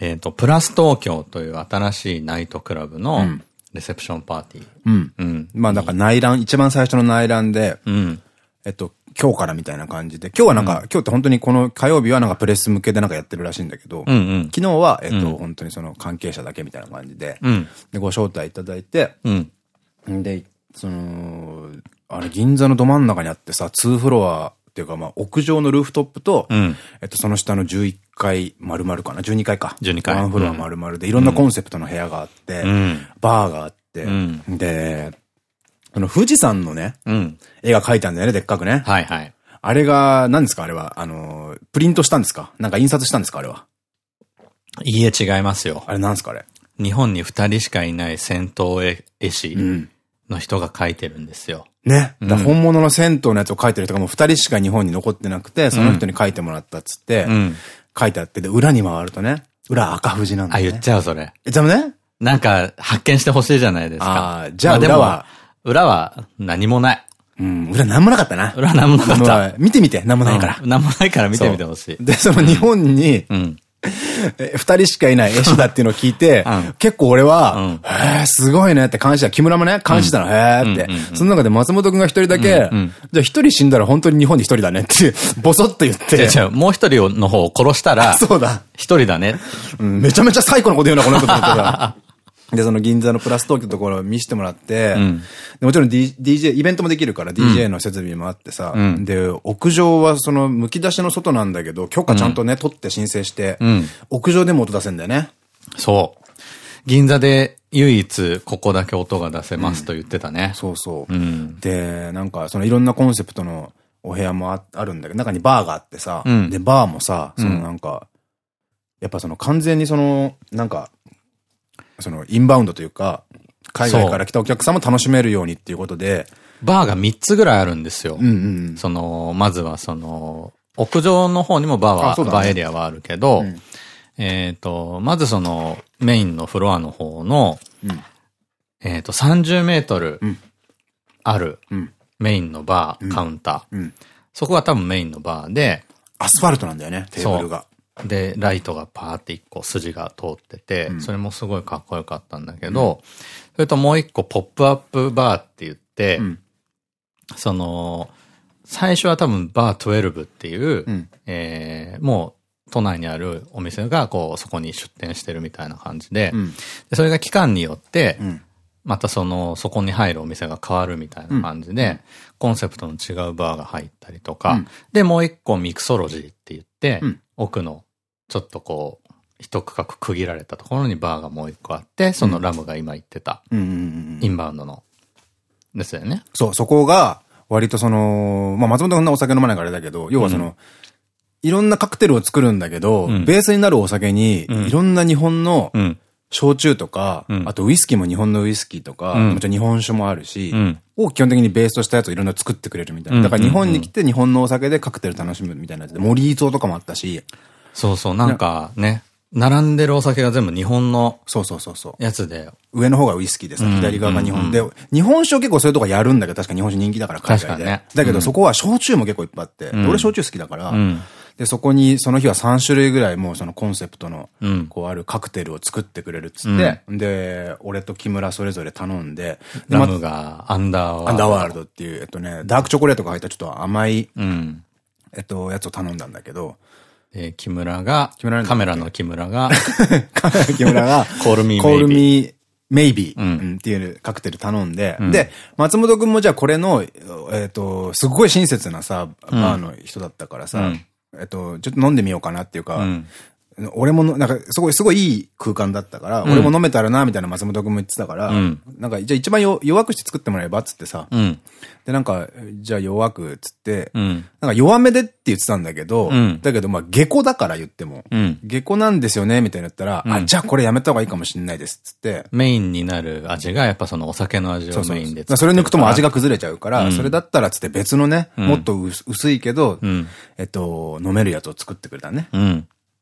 えっと、プラス東京という新しいナイトクラブの、レセプションパーティー。うん。うん。まあ、なんか内覧、一番最初の内覧で、うん。えっと、今日からみたいな感じで、今日はなんか、うん、今日って本当にこの火曜日はなんかプレス向けでなんかやってるらしいんだけど、うんうん、昨日は、えっと、うん、本当にその関係者だけみたいな感じで、うん、で、ご招待いただいて、うん、で、その、あれ銀座のど真ん中にあってさ、2フロアっていうかまあ屋上のルーフトップと、うん、えっと、その下の11階丸々かな ?12 階か。12階。ワンフロア丸々で、いろんなコンセプトの部屋があって、バーがあって、で、あの、富士山のね、うん、絵が描いたんだよね、でっかくね。はいはい。あれが、何ですか？あれは。あの、プリントしたんですか？なんか印刷したんですか？あれは。いいえ、違いますよ。あれなんですか？あれ。日本に二人しかいない戦闘絵師の人が描いてるんですよ。ね。うん、本物の銭湯のやつを描いてる人がもう二人しか日本に残ってなくて、その人に描いてもらったっつって、うん、書いてあって、で、裏に回るとね、裏赤富士なんだ、ね。あ、言っちゃう、それ。え、じゃあね？なんか、発見してほしいじゃないですか。ああ、じゃあ裏は、裏は何もない。うん、裏なんもなかったな。裏なんもなかった。見てみて、なんもないから。なんもないから見てみてほしい。で、その日本に、二人しかいない *laughs* 絵師だっていうのを聞いて、結構俺は、へえ、すごいねって感謝。木村もね、感謝したの、へえって。その中で松本くんが一人だけ、じゃあ一人死んだら本当に日本に一人だねって、*laughs* ボソッと言って。じゃもう一人の方を殺したら、*laughs* そうだ。一人だね。めちゃめちゃ最高のこと言うな、この人と思ってた。で、その銀座のプラス東京のところを見せてもらって、うん、もちろん、D、DJ、イベントもできるから DJ の設備もあってさ、うん、で、屋上はその剥き出しの外なんだけど、許可ちゃんとね、取って申請して、屋上でも音出せんだよね。そう。銀座で唯一ここだけ音が出せますと言ってたね。そうそう。で、なんかそのいろんなコンセプトのお部屋もああるんだけど、中にバーがあってさ、で、バーもさ、そのなんか、やっぱその完全にその、なんか、そのインバウンドというか、海外から来たお客さんも楽しめるようにっていうことで。バーが3つぐらいあるんですよ。その、まずはその、屋上の方にもバーは、ね、バーエリアはあるけど、うん、えっと、まずその、メインのフロアの方の、うん、えっと、30メートルあるメインのバー、カウンター。そこが多分メインのバーで、アスファルトなんだよね、テーブルが。で、ライトがパーって一個筋が通ってて、うん、それもすごいかっこよかったんだけど、うん、それともう一個ポップアップバーって言って、うん、その、最初は多分バー12っていう、うん、えー、もう都内にあるお店がこうそこに出店してるみたいな感じで、でそれが期間によって、またその、そこに入るお店が変わるみたいな感じで、コンセプトの違うバーが入ったりとか、で、もう一個ミクソロジーって言って、奥のちょっとこう、一区画区切られたところにバーがもう一個あって、そのラムが今言ってた、インバウンドの、ですよね。そう、そこが、割とその、まあ松本君のお酒飲まないからあれだけど、要はその、うん、いろんなカクテルを作るんだけど、うん、ベースになるお酒に、いろんな日本の、焼酎とか、あとウイスキーも日本のウイスキーとか、もちろん日本酒もあるし、を基本的にベースとしたやつをいろんな作ってくれるみたいな。だから日本に来て日本のお酒でカクテル楽しむみたいなやつで、森伊蔵とかもあったし、そうそう、なんかね、並んでるお酒が全部日本のそうそうそうそう。やつで。上の方がウイスキーでさ、左側が日本で、日本酒結構そういうとこやるんだけど、確か日本酒人気だから海外で。ね、だけどそこは焼酎も結構いっぱいあって、俺焼酎好きだから、で、そこにその日は3種類ぐらいもうそのコンセプトの、こうあるカクテルを作ってくれるっつって、で、俺と木村それぞれ頼んで、ラムがアンダーワールド。アンダーワールドっていう、えっとね、ダークチョコレートが入ったちょっと甘い、えっと、やつを頼んだんだけど、えー、木村が、木村カメラの木村が、カメラの木村が、コールミーメイビー。コールミーメイビーっていうカクテル頼んで、うん、で、松本くんもじゃあこれの、えっ、ー、と、すごい親切なさ、バーの人だったからさ、うん、えっと、ちょっと飲んでみようかなっていうか、うん、俺もなんか、すごい、すごいいい空間だったから、俺も飲めたらな、みたいな松本くんも言ってたから、なんか、じゃあ一番弱くして作ってもらえばっつってさ、で、なんか、じゃあ弱くっつって、なんか弱めでって言ってたんだけど、だけどまあ、下戸だから言っても、下戸なんですよね、みたいな言ったら、あ、じゃあこれやめた方がいいかもしれないですっつって。メインになる味が、やっぱそのお酒の味をメインでそれ抜くとも味が崩れちゃうから、それだったらつって別のね、もっと薄いけど、えっと、飲めるやつを作ってくれたね。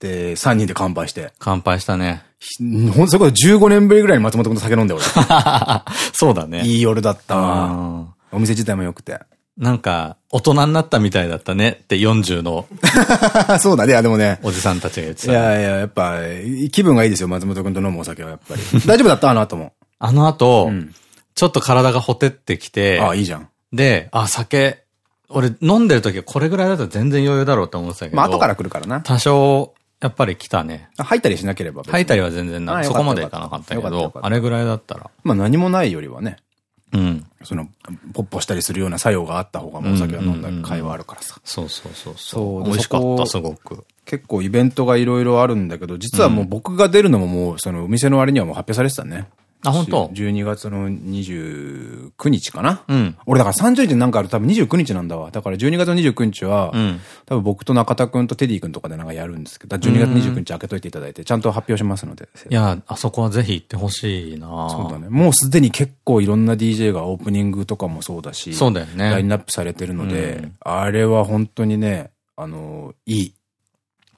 で、3人で乾杯して。乾杯したね。ほんとそこで15年ぶりぐらいに松本君と酒飲んで俺。*laughs* そうだね。いい夜だったわ。お店自体も良くて。なんか、大人になったみたいだったねって40の。*laughs* そうだね、でもね。おじさんたちが言ってた、いやいや、やっぱ、気分がいいですよ、松本君と飲むお酒はやっぱり。*laughs* 大丈夫だったあの後も。あの後、うん、ちょっと体がほてってきて。ああ、いいじゃん。で、あ、酒、俺飲んでる時はこれぐらいだと全然余裕だろうって思ってたけど。まあ後から来るからな。多少、やっぱり来たね。入ったりしなければ入ったりは全然なそこまでいかなかったけど、あれぐらいだったら。まあ何もないよりはね。うん。その、ポッポしたりするような作用があった方が、お酒を飲んだ会話あるからさ。そうそうそうそう。美味しかった、すごく。結構イベントがいろいろあるんだけど、実はもう僕が出るのももう、そのお店の割にはもう発表されてたね。あ、本当？12月の29日かな？うん。俺だから30日なんかある多分29日なんだわ。だから12月の29日は、うん、多分僕と中田くんとテディくんとかでなんかやるんですけど、12月29日開けといていただいて、ちゃんと発表しますので。いや、あそこはぜひ行ってほしいなそうだね。もうすでに結構いろんな DJ がオープニングとかもそうだし、そうだよね。ラインナップされてるので、うん、あれは本当にね、あの、いい。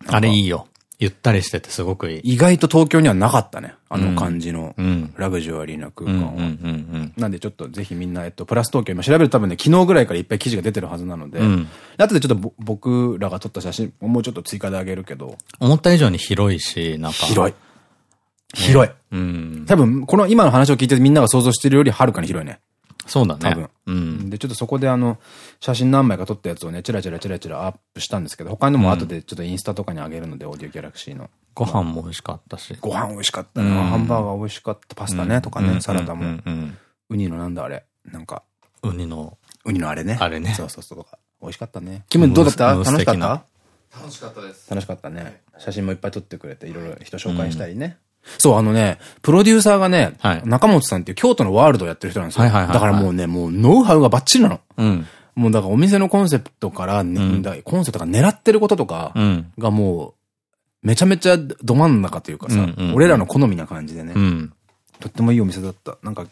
あれいいよ。ゆったりしててすごくいい。意外と東京にはなかったね。あの感じの、ラグジュアリーな空間は。なんでちょっとぜひみんな、えっと、プラス東京今調べると多分ね、昨日ぐらいからいっぱい記事が出てるはずなので、うん、後でちょっと僕らが撮った写真もうちょっと追加であげるけど。思った以上に広いし、なんか。広い。広い。うん。多分、この今の話を聞いてみんなが想像してるよりはるかに広いね。そうだね。多分。うん。で、ちょっとそこであの、写真何枚か撮ったやつをね、チラチラチラチラアップしたんですけど、他にも後でちょっとインスタとかにあげるので、オーディオギャラクシーの。ご飯も美味しかったし。ご飯美味しかったな。ハンバーガー美味しかった。パスタね、とかね、サラダも。ウニのなんだあれ？なんか。ウニの。ウニのあれね。あれね。そうそうそう。美味しかったね。キムどうだった？楽しかった？楽しかったです。楽しかったね。写真もいっぱい撮ってくれて、いろいろ人紹介したりね。そう、あのね、プロデューサーがね、はい、中本さんっていう京都のワールドをやってる人なんですよ。だからもうね、もうノウハウがバッチリなの。うん、もうだからお店のコンセプトから、ね、うん、コンセプトが狙ってることとかがもう、めちゃめちゃど真ん中というかさ、俺らの好みな感じでね。うん、とってもいいお店だった。なんか、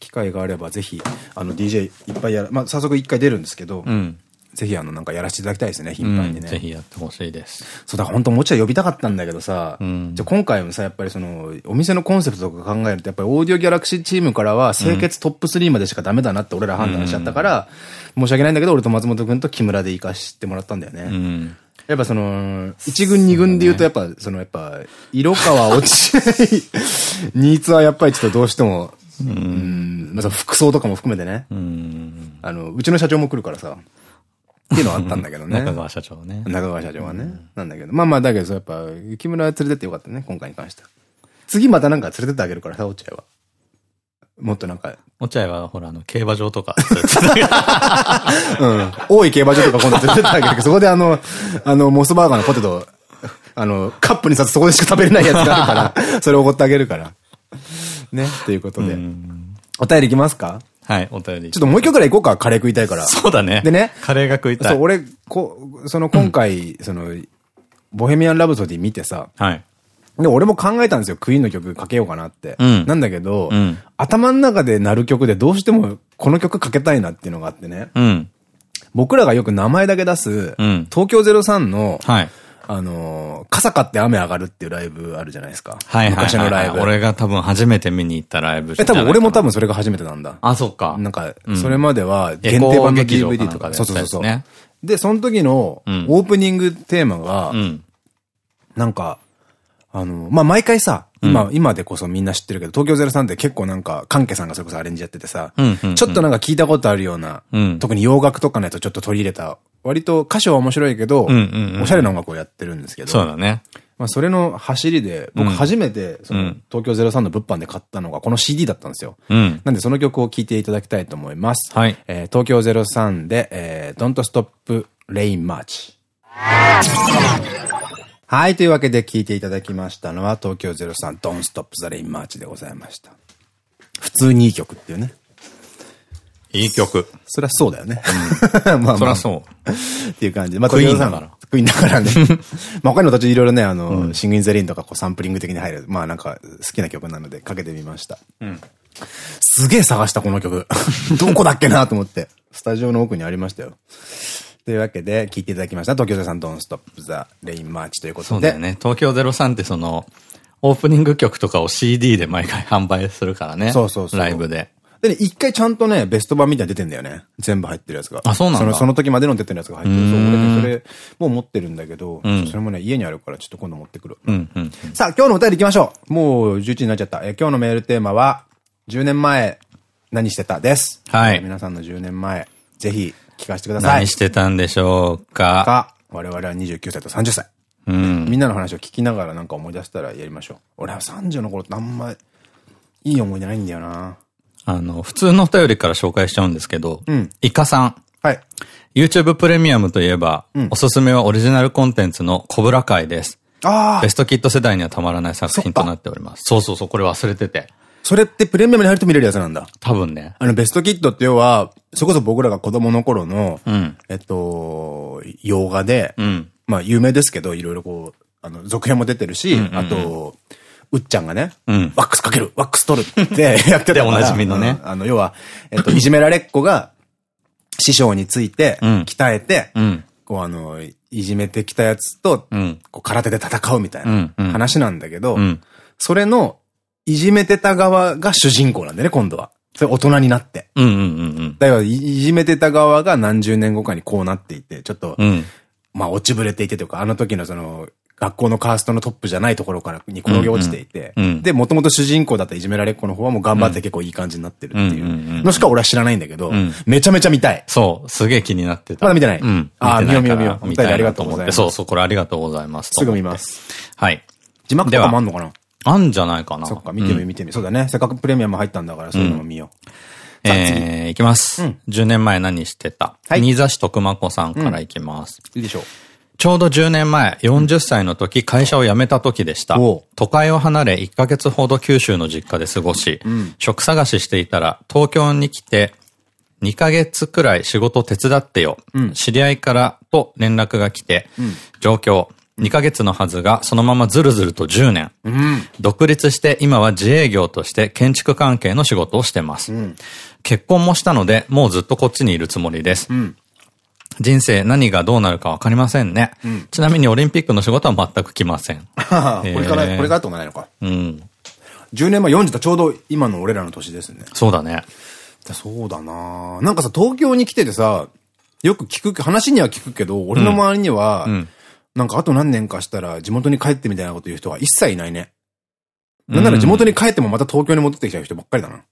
機会があればぜひ、あの、DJ いっぱいやる。まあ、早速一回出るんですけど、うん、ぜひあの、なんかやらせていただきたいですね、頻繁にね。うん、ぜひやってほしいです。そう、だから本当もうちょい呼びたかったんだけどさ、うん、じゃ今回もさ、やっぱりその、お店のコンセプトとか考えると、やっぱりオーディオギャラクシーチームからは、清潔トップ3までしかダメだなって俺ら判断しちゃったから、申し訳ないんだけど、俺と松本くんと木村で行かしてもらったんだよね。うんやっぱその、一軍二軍で言うとやっぱ、そのやっぱ、色川落ちない、ニーツはやっぱりちょっとどうしても、うん、まあ服装とかも含めてね。うん。あの、うちの社長も来るからさ。っていうのはあったんだけどね。中川社長ね。中川社長はね。なんだけど。まあまあ、だけどやっぱ、木村連れてってよかったね、今回に関しては。次またなんか連れてってあげるからさ、落合は。もっとなんか。落合は、ほら、あの、競馬場とか。*laughs* *laughs* うん。多い競馬場とか今度連れてってあげるけど、そこであの、あの、モスバーガーのポテト、あの、カップにさそこでしか食べれないやつがあるから、それおごってあげるから。ね、ということで。お便りいきますか？はい、お便り。ちょっともう一曲ぐらい行こうか、カレー食いたいから。そうだね。でね。カレーが食いたい。そう、俺、こ、その今回、その、ボヘミアン・ラブソディ見てさ。はい。で、俺も考えたんですよ。クイーンの曲かけようかなって。うん、なんだけど、うん、頭の中で鳴る曲でどうしてもこの曲かけたいなっていうのがあってね。うん、僕らがよく名前だけ出す、東京03の、はい、あのー、傘買って雨上がるっていうライブあるじゃないですか。はいはい昔のライブ。俺が多分初めて見に行ったライブえ、多分俺も多分それが初めてなんだ。あ、そっか。なんか、それまでは限定版の DVD とかで。そうそうそう。で、その時のオープニングテーマが、なんか、あの、まあ、毎回さ、今、今でこそみんな知ってるけど、東京03って結構なんか、関係さんがそれこそアレンジやっててさ、ちょっとなんか聞いたことあるような、特に洋楽とかのやつをちょっと取り入れた、割と歌詞は面白いけど、おしゃれな音楽をやってるんですけど、そうだね。まあそれの走りで、僕初めて、その、東京03の物販で買ったのがこの CD だったんですよ。なんでその曲を聴いていただきたいと思います。はい。え東京03で、えー、Don't Stop Rain March。はい。というわけで聴いていただきましたのは、東京03 Don't Stop the Rain March でございました。普通にいい曲っていうね。いい曲。そりゃそうだよね。うん、*laughs* まあまあ。そりゃそう。っていう感じで。まあ、クイーンだから。クイーンだからね。*laughs* まあ他の途中いろいろね、あの、うん、シングインゼリンとかこうサンプリング的に入る。まあなんか好きな曲なのでかけてみました。うん。すげえ探した、この曲。*laughs* どこだっけなと思って。スタジオの奥にありましたよ。というわけで、聞いていただきました。東京03ドンストップザレインマーチということで。そうだよね。東京03ってその、オープニング曲とかを CD で毎回販売するからね。そうそうそう。ライブで。でね、一回ちゃんとね、ベスト版みたいに出てんだよね。全部入ってるやつが。あ、そうなんだ。その、その時までの出てるやつが入ってる。そう、俺ね、それ、もう持ってるんだけど、うん、それもね、家にあるからちょっと今度持ってくる。うんうん、さあ、今日のお便り行きましょう。もう11時になっちゃった。え今日のメールテーマは、10年前、何してた？です。はい。皆さんの10年前、ぜひ、聞かせてください。何してたんでしょうか？か、我々は29歳と30歳。うん。みんなの話を聞きながらなんか思い出したらやりましょう。俺は30の頃ってあんま、いい思い出ないんだよな。あの、普通のお便りから紹介しちゃうんですけど、うん。イカさん。はい。YouTube プレミアムといえば、うん、おすすめはオリジナルコンテンツのコブラ会です。ああ。ベストキット世代にはたまらない作品となっております。そうそうそう、これ忘れてて。それってプレミアムに入ると見れるやつなんだ。多分ね。あの、ベストキットって要は、それこそ僕らが子供の頃の、うん、えっと、洋画で、うん、まあ有名ですけど、いろいろこう、あの、続編も出てるし、あと、うっちゃんがね、うん、ワックスかける、ワックス取るって *laughs* やってたおなじみのね。あの、要は、えっと、いじめられっ子が、師匠について、鍛えて、こうあの、いじめてきたやつと、こう空手で戦うみたいな話なんだけど、それのいじめてた側が主人公なんだよね、今度は。それ大人になって。うんうんうんうん。だから、いじめてた側が何十年後かにこうなっていて、ちょっと、うん、まあ落ちぶれていてというか、あの時のその、学校のカーストのトップじゃないところからに転げ落ちていて、で、もともと主人公だったいじめられっ子の方はもう頑張って結構いい感じになってるっていうのしか俺は知らないんだけど、うん、めちゃめちゃ見たい。そう、すげえ気になってた。まだ見てない？うん。ああ、見よう見よう見よう。見たいありがとうございます。そうそう、これありがとうございます。すぐ見ます。はい。字幕とかもあんのかな？あんじゃないかな。そっか、見てみ、見てみ。そうだね。せっかくプレミアム入ったんだから、そういうのも見よう。えー、いきます。10年前何してた？はい。新座市徳間子さんからいきます。いいでしょう。ちょうど10年前、40歳の時、会社を辞めた時でした。都会を離れ、1ヶ月ほど九州の実家で過ごし、職探ししていたら、東京に来て、2ヶ月くらい仕事手伝ってよ。知り合いからと連絡が来て、状況、2ヶ月のはずが、そのままずるずると10年。うん、独立して今は自営業として建築関係の仕事をしてます。うん、結婚もしたので、もうずっとこっちにいるつもりです。うん、人生何がどうなるかわかりませんね。ちなみにオリンピックの仕事は全く来ません。*laughs* これから、これからともないのか。うん。10年前40だ、ちょうど今の俺らの年ですね。そうだね。そうだななんかさ、東京に来ててさ、よく聞く、話には聞くけど、俺の周りには、うんなんかあと何年かしたら地元に帰ってみたいなこと言う人は一切いないね。なんなら地元に帰ってもまた東京に戻ってきちゃう人ばっかりだな。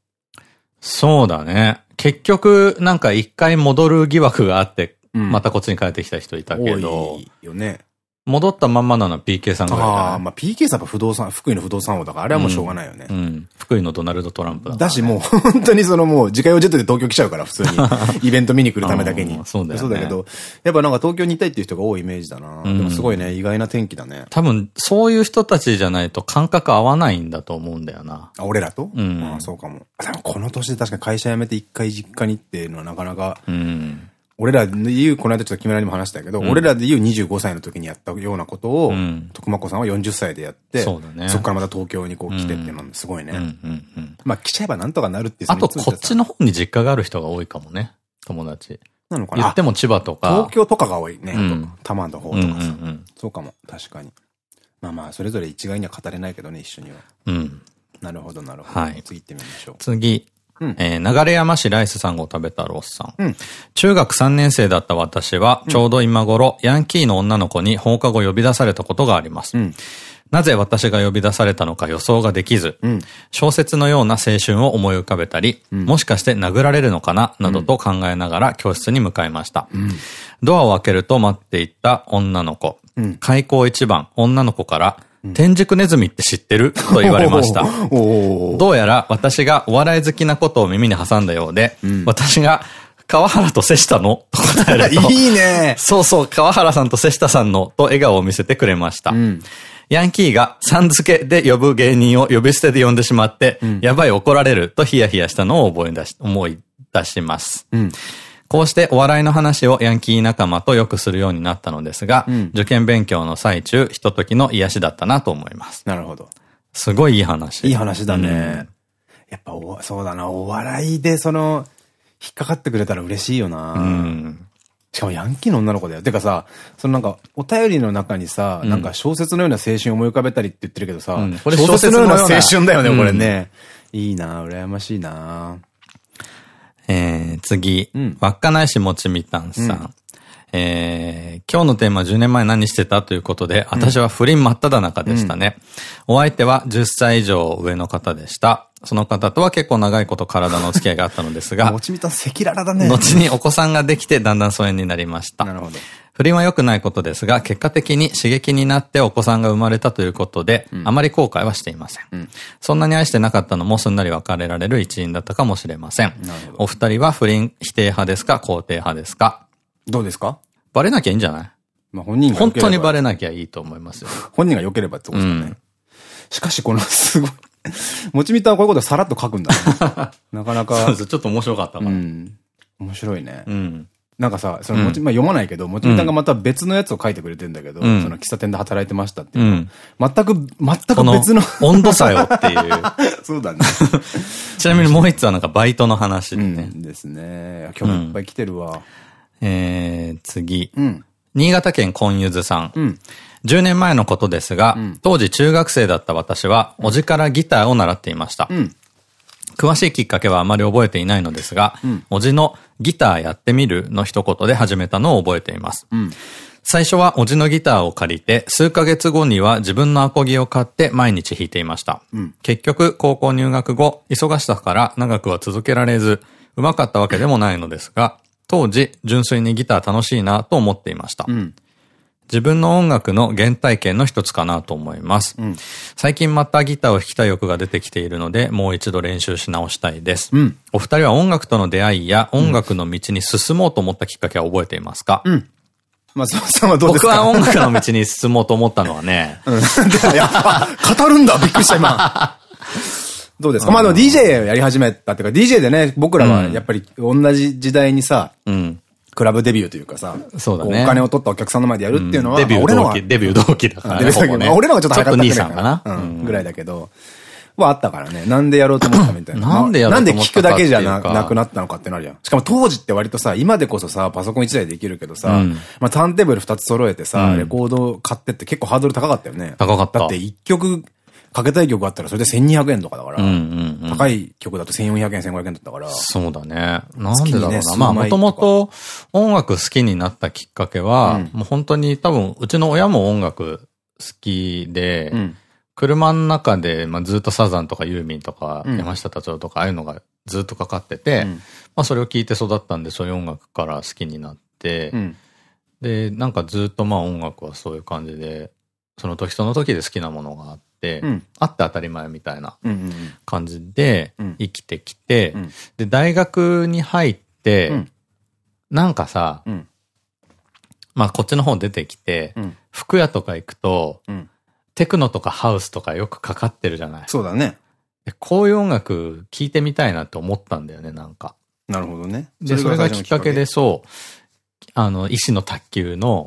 そうだね。結局、なんか一回戻る疑惑があって、またこっちに帰ってきた人いたけど。多いよね。戻ったまんまなのは PK さんぐらいああ、まあ PK さんは不動産、福井の不動産王だから、あれはもうしょうがないよね。うん。うん、福井のドナルド・トランプだ、ね、だしもう、*laughs* 本当にそのもう、自家用ジェットで東京来ちゃうから、普通に。*laughs* イベント見に来るためだけに。そうだよ、ね、そうだけど、やっぱなんか東京にいたいっていう人が多いイメージだな。うん、でもすごいね、意外な天気だね。多分、そういう人たちじゃないと感覚合わないんだと思うんだよな。あ、俺らと？うん。ああ、そうかも。でもこの年で確かに会社辞めて一回実家にっていうのはなかなか、うん。俺らで言う、この間ちょっと木村にも話したけど、うん、俺らで言う25歳の時にやったようなことを、うん、徳間子さんは40歳でやって、そね。そこからまた東京にこう来てっていうのはすごいね。まあ来ちゃえばなんとかなるってあとこっちの方に実家がある人が多いかもね。友達。なのかな？言っても千葉とか。東京とかが多いね。うん、多摩の方とかさ。そうかも。確かに。まあまあ、それぞれ一概には語れないけどね、一緒には。うん。なるほど、なるほど。はい。次行ってみましょう。次。うん、えー、流山市ライスさんを食べたロスさん。うん、中学3年生だった私は、ちょうど今頃、ヤンキーの女の子に放課後呼び出されたことがあります。うん、なぜ私が呼び出されたのか予想ができず、小説のような青春を思い浮かべたり、もしかして殴られるのかな、などと考えながら教室に向かいました。ドアを開けると待っていた女の子。開口一番、女の子から、天竺ネズミって知ってる？と言われました。*laughs* どうやら私がお笑い好きなことを耳に挟んだようで、うん、私が川原と瀬下の？と答えると。*laughs* いいね。そうそう、川原さんと瀬下さんのと笑顔を見せてくれました。うん、ヤンキーがさん付けで呼ぶ芸人を呼び捨てで呼んでしまって、うん、やばい怒られるとヒヤヒヤしたのを覚え出し、思い出します。うんこうしてお笑いの話をヤンキー仲間とよくするようになったのですが、うん、受験勉強の最中、ひとときの癒しだったなと思います。なるほど。すごいいい話。いい話だね。うん、やっぱお、そうだな、お笑いでその、引っかかってくれたら嬉しいよな。うん。しかもヤンキーの女の子だよ。てかさ、そのなんか、お便りの中にさ、うん、なんか小説のような青春を思い浮かべたりって言ってるけどさ、うん、これ小説のような青春だよね、これね。いいな羨ましいなえー、次、うん、稚内市もちみたんさん。うん、えー、今日のテーマ10年前何してたということで、私は不倫真っ只中でしたね。うん、お相手は10歳以上上の方でした。その方とは結構長いこと体のお付き合いがあったのですが、*laughs* もちみたん赤裸々だね。後にお子さんができてだんだん疎遠になりました。なるほど。不倫は良くないことですが、結果的に刺激になってお子さんが生まれたということで、うん、あまり後悔はしていません。うん、そんなに愛してなかったのもすんなり別れられる一因だったかもしれません。お二人は不倫否定派ですか肯定派ですか？どうですか？バレなきゃいいんじゃない？まあ本人が本当にバレなきゃいいと思いますよ。本人が良ければってことですよね。うん、しかしこのすごいもちみたんはこういうことさらっと書くんだ、ね。*laughs* なかなか。そうです。ちょっと面白かったから。うん。面白いね。うん。なんかさ、そのもち、まあ読まないけど、もちみたんがまた別のやつを書いてくれてんだけど、その喫茶店で働いてましたっていう全く、全く別の。温度差よっていう。*laughs* そうだね。*laughs* ちなみにもう一つはなんかバイトの話でね。ですね。今日もいっぱい来てるわ。えー、次。新潟県コンユズさん。10年前のことですが、当時中学生だった私は、おじからギターを習っていました。詳しいきっかけはあまり覚えていないのですが、うん、おじのギターやってみるの一言で始めたのを覚えています。うん、最初はおじのギターを借りて、数ヶ月後には自分のアコギを買って毎日弾いていました。うん、結局、高校入学後、忙しさから長くは続けられず、うまかったわけでもないのですが、当時、純粋にギター楽しいなと思っていました。うん自分の音楽の原体験の一つかなと思います。うん、最近またギターを弾きたい欲が出てきているので、もう一度練習し直したいです。うん、お二人は音楽との出会いや音楽の道に進もうと思ったきっかけは覚えていますか、うん松本さんはどうですか？僕は音楽の道に進もうと思ったのはね。うん。*laughs* やっぱ、語るんだびっくりした今。*laughs* どうですか、まあでも DJ をやり始めたっていうか、DJ でね、僕らはやっぱり同じ時代にさ、うん、クラブデビューというかさ、そうだね。お金を取ったお客さんの前でやるっていうのは、デビュー同期、デビュー同期だからね。俺らはちょっと早かった兄さんかな？うん、ぐらいだけど、はあったからね。なんでやろうと思ったみたいな。*laughs* なんでやろうと思ったなんで聞くだけじゃなくなったのかってなるじゃん。しかも当時って割とさ、今でこそさ、パソコン1台できるけどさ、まあターンテーブル2つ揃えてさ、レコード買ってって結構ハードル高かったよね。高かった。だって1曲かけたい曲あったらそれで1200円とかだから、高い曲だと1400円、1500円だったから。そうだね。なんでだろうな。まあもともと音楽好きになったきっかけは、もう本当に多分うちの親も音楽好きで、車の中で、まあ、ずっとサザンとかユーミンとか、山下達郎とか、ああいうのがずっとかかってて、まあそれを聞いて育ったんで、そういう音楽から好きになって、で、なんかずっとまあ音楽はそういう感じで、その時その時で好きなものがあって、うん、あって当たり前みたいな感じで生きてきて、で、大学に入って、うん、なんかさ、うん、まあこっちの方出てきて、服屋とか行くと、テクノとかハウスとかよくかかってるじゃない？そうだね。こういう音楽聴いてみたいなって思ったんだよね、なんか。なるほどね。で、それがきっかけ。でそう、あの、石野卓球の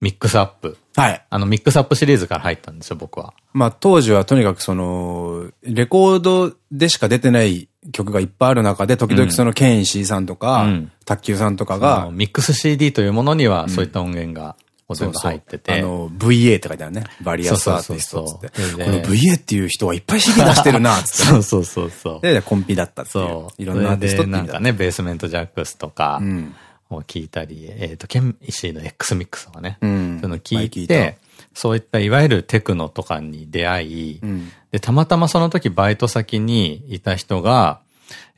ミックスアップ。はい。あの、ミックスアップシリーズから入ったんですよ、僕は。まあ、当時はとにかくその、レコードでしか出てない曲がいっぱいある中で、時々その、ケン石井さんとか、うん、卓球さんとかが、ミックス CD というものには、そういった音源が、全部入ってて。あの、VA って書いてあるね。 Various Artisトつって。この VA っていう人はいっぱい CD 出してるな、つって。*laughs* そうそうそうそう。で、コンピだったっていう。そう。いろんなアーティストなんかね、ベースメントジャックスとか、うんを聞いたり、えっ、ー、と、ケンイシーの X ミックスとかね、うん、そういうの聞いて、そういったいわゆるテクノとかに出会い、うん、で、たまたまその時バイト先にいた人が、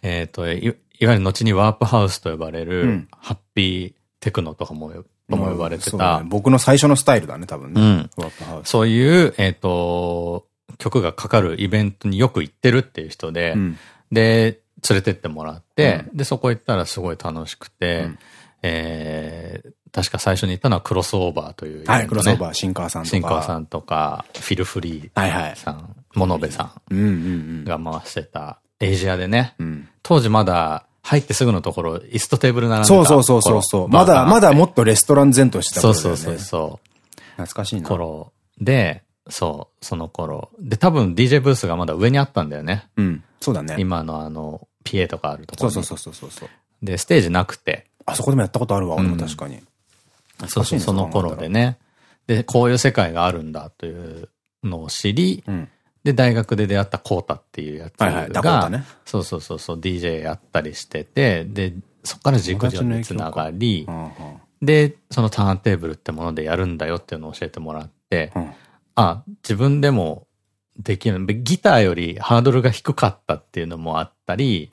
えっ、ー、とい、いわゆる後にワープハウスと呼ばれる、うん、ハッピーテクノとかも、とも呼ばれてた、ね、僕の最初のスタイルだね、多分ね。うん、ワープハウス。そういう、えっ、ー、と、曲がかかるイベントによく行ってるっていう人で、で、連れてってもらって、で、そこ行ったらすごい楽しくて、えー、確か最初に言ったのはクロスオーバーという、ね、はい、クロスオーバー、シンカーさんとか。シンカーさんとか、フィルフリーさん、はいはい、モノベさんが回してた、エイジアでね、うん、当時まだ入ってすぐのところ、椅子とテーブル並んでたそうそうそうそうそう。まだ、まだもっとレストラン前とした頃、ね、そうそうそうそう。懐かしいな。頃で、そう、その頃。で、多分 DJ ブースがまだ上にあったんだよね。うん。そうだね。今のあの、PA とかあるところそうそうそうそうそう。で、ステージなくて。あそこでもやったことあるわ、俺も確かに。そうそう、その頃でね。で、こういう世界があるんだというのを知り、で、大学で出会ったコータっていうやつが、そうそうそうそう、DJ やったりしてて、で、そこから軸上につながり、で、そのターンテーブルってものでやるんだよっていうのを教えてもらって、あ、自分でもできる。ギターよりハードルが低かったっていうのもあったり、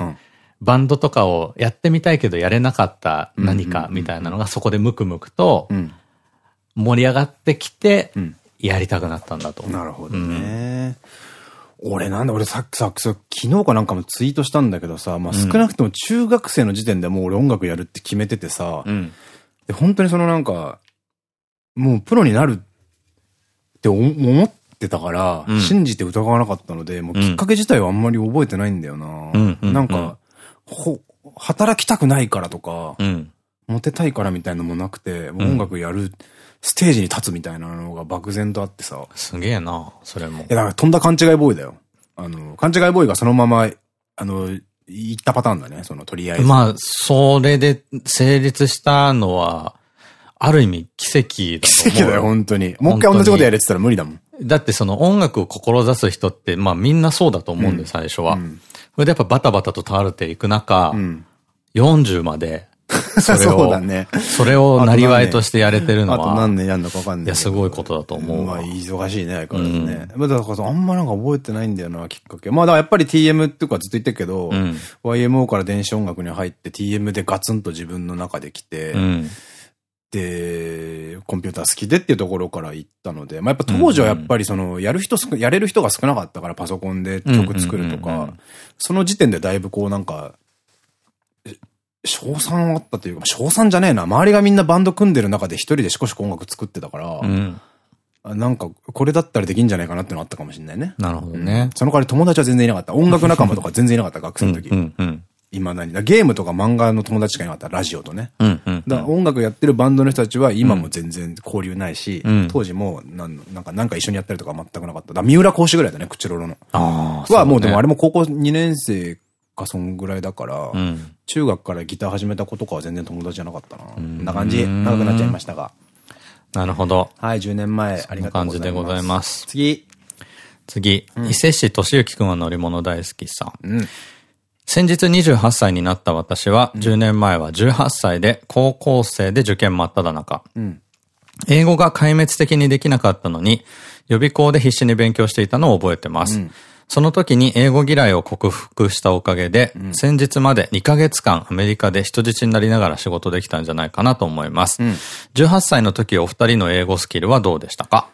バンドとかをやってみたいけどやれなかった何かみたいなのがそこでムクムクと盛り上がってきてやりたくなったんだと。なるほどね。俺なんだ、俺さっきさ、昨日かなんかもツイートしたんだけどさ、まあ少なくとも中学生の時点でもう俺音楽やるって決めててさ、うん、で本当にそのなんか、もうプロになるって思ってたから、うん、信じて疑わなかったので、もうきっかけ自体はあんまり覚えてないんだよな。なんか、ほ、働きたくないからとか、うん、モテたいからみたいなのもなくて、音楽やる、ステージに立つみたいなのが漠然とあってさ。すげえな、それも。いや、だからとんだ勘違いボーイだよ。あの、勘違いボーイがそのまま、あの、行ったパターンだね、その、とりあえず。まあ、それで成立したのは、ある意味奇跡だと思う。奇跡だよ、本当に。もう一回同じことやれって言ったら無理だもん。だってその音楽を志す人って、まあみんなそうだと思うんで、最初は。うんそれでやっぱバタバタと倒れていく中、うん、40まで、*laughs* それを、そうだね。それをなりわいとしてやれてるのは、あと何年やんのかわかんない。いや、すごいことだと思う。まあ、忙しいね、相変わらずね。うん、だからあんまなんか覚えてないんだよな、きっかけ。まあ、だからやっぱり TM っていうかずっと言ってるけど、うん、YMO から電子音楽に入って TM でガツンと自分の中で来て、うんで、コンピューター好きでっていうところから行ったので、まあ、やっぱ当時はやっぱりその、やる人やれる人が少なかったからパソコンで曲作るとか、その時点でだいぶこうなんか、賞賛あったというか、賞賛じゃねえな。周りがみんなバンド組んでる中で一人でしこしこ音楽作ってたから、うん、なんか、これだったらできんじゃないかなってのあったかもしれないね。なるほどね、その代わり友達は全然いなかった。音楽仲間とか全然いなかった、学生の時。今何だゲームとか漫画の友達しかいなかった、ラジオとね。だ音楽やってるバンドの人たちは今も全然交流ないし、うん、当時もなんなんかなんか一緒にやったりとか全くなかった。だ三浦講師ぐらいだね、クチロロの。ああ。はもうでもあれも高校2年生かそんぐらいだから、うん、中学からギター始めた子とかは全然友達じゃなかったな。こんな感じ。長くなっちゃいましたが。なるほど。はい、10年前、ありがとうございます。感じでございます。次。次。伊勢市敏之くんは乗り物大好きさん。うん先日28歳になった私は、10年前は18歳で高校生で受験真っ只中。うん、英語が壊滅的にできなかったのに、予備校で必死に勉強していたのを覚えてます。うん、その時に英語嫌いを克服したおかげで、うん、先日まで2ヶ月間アメリカで人質になりながら仕事できたんじゃないかなと思います。うん、18歳の時お二人の英語スキルはどうでしたか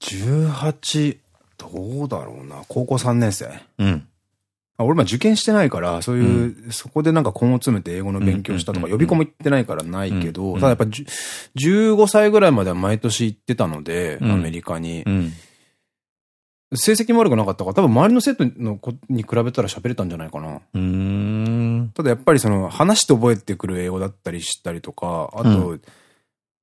?18、どうだろうな。高校3年生。うん。俺も受験してないから、そういう、うん、そこでなんか根を詰めて英語の勉強したとか、予備校も行ってないからないけど、ただやっぱ15歳ぐらいまでは毎年行ってたので、アメリカに。成績も悪くなかったから、多分周りの生徒の子に比べたら喋れたんじゃないかな。ただやっぱりその話して覚えてくる英語だったりしたりとか、あと、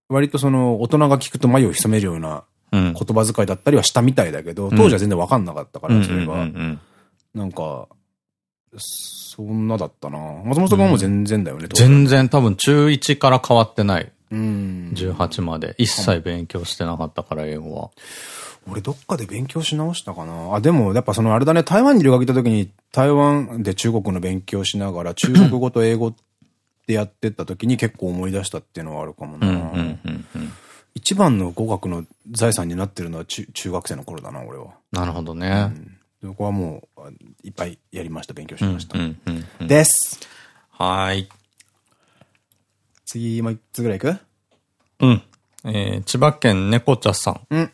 割とその大人が聞くと眉を潜めるような言葉遣いだったりはしたみたいだけど、当時は全然わかんなかったから、それが。なんか、そんなだったな松本君も全然だよね、全然多分中1から変わってない。うん。18まで。一切勉強してなかったから、英語は。俺どっかで勉強し直したかなあ、でもやっぱそのあれだね、台湾に留学行った時に台湾で中国の勉強しながら中国語と英語ってやってった時に結構思い出したっていうのはあるかもな。一番の語学の財産になってるのは中中学生の頃だな、俺は。なるほどね。うんそこはもう、いっぱいやりました、勉強しました。です。はい。次、もう一つぐらいいく？うん。えー、千葉県猫茶さん。うん。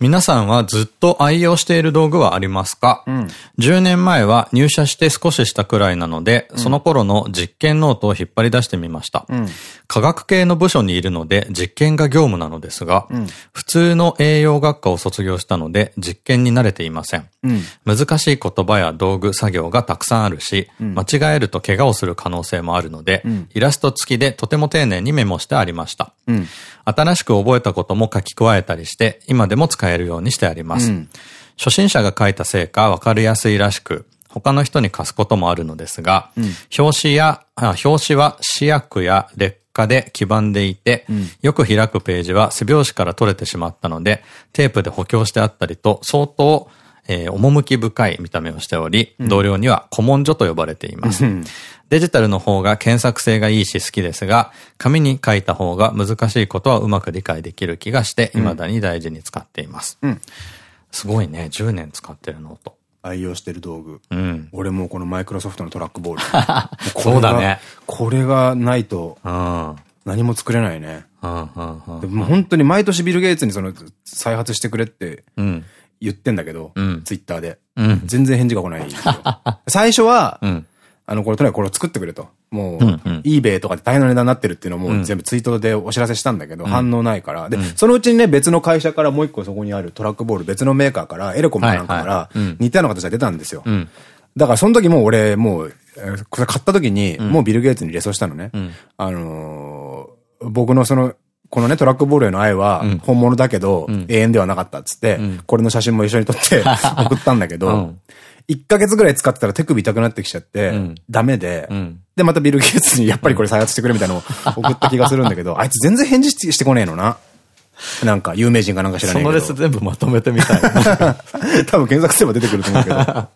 皆さんはずっと愛用している道具はありますか、うん、?10 年前は入社して少ししたくらいなので、うん、その頃の実験ノートを引っ張り出してみました。うん、科学系の部署にいるので実験が業務なのですが、普通の栄養学科を卒業したので実験に慣れていません。難しい言葉や道具、作業がたくさんあるし、間違えると怪我をする可能性もあるので、イラスト付きでとても丁寧にメモしてありました。新しく覚えたことも書き加えたりして、今でも使えるようにしてあります。うん、初心者が書いたせいか分かりやすいらしく、他の人に貸すこともあるのですが、うん、表紙や、表紙は試薬や劣化で黄ばんでいて、うん、よく開くページは背表紙から取れてしまったので、テープで補強してあったりと、相当えー、趣深い見た目をしており、同僚には古文書と呼ばれています。デジタルの方が検索性がいいし好きですが、紙に書いた方が難しいことはうまく理解できる気がして、未だに大事に使っています。うん、すごいね、10年使ってるノート。愛用してる道具。うん、俺もこのマイクロソフトのトラックボール。*laughs* そうだね。これがないと、何も作れないね。でも本当に毎年ビル・ゲイツにその再発してくれって言ってんだけど、ツイッターで。全然返事が来ない。*laughs* 最初は、あの、これとにかくこれを作ってくれと。もう、eBay とかで大変な値段になってるっていうのも全部ツイートでお知らせしたんだけど、反応ないから。で、そのうちにね、別の会社からもう一個そこにあるトラックボール、別のメーカーから、エレコムなんかから、似たような形が出たんですよ。だからその時も俺、もう、これ買った時に、もうビル・ゲイツにレソしたのね。あの僕のその、このね、トラックボールへの愛は本物だけど、永遠ではなかったっつって、これの写真も一緒に撮って *laughs* 送ったんだけど、1ヶ月ぐらい使ってたら手首痛くなってきちゃって、うん、ダメで、うん、で、またビル・ゲイツにやっぱりこれ再発してくれみたいなのを送った気がするんだけど、*laughs* あいつ全然返事してこねえのな。なんか、有名人かなんか知らないけど。そのレス全部まとめてみたい。*laughs* 多分検索すれば出てくると思うけど。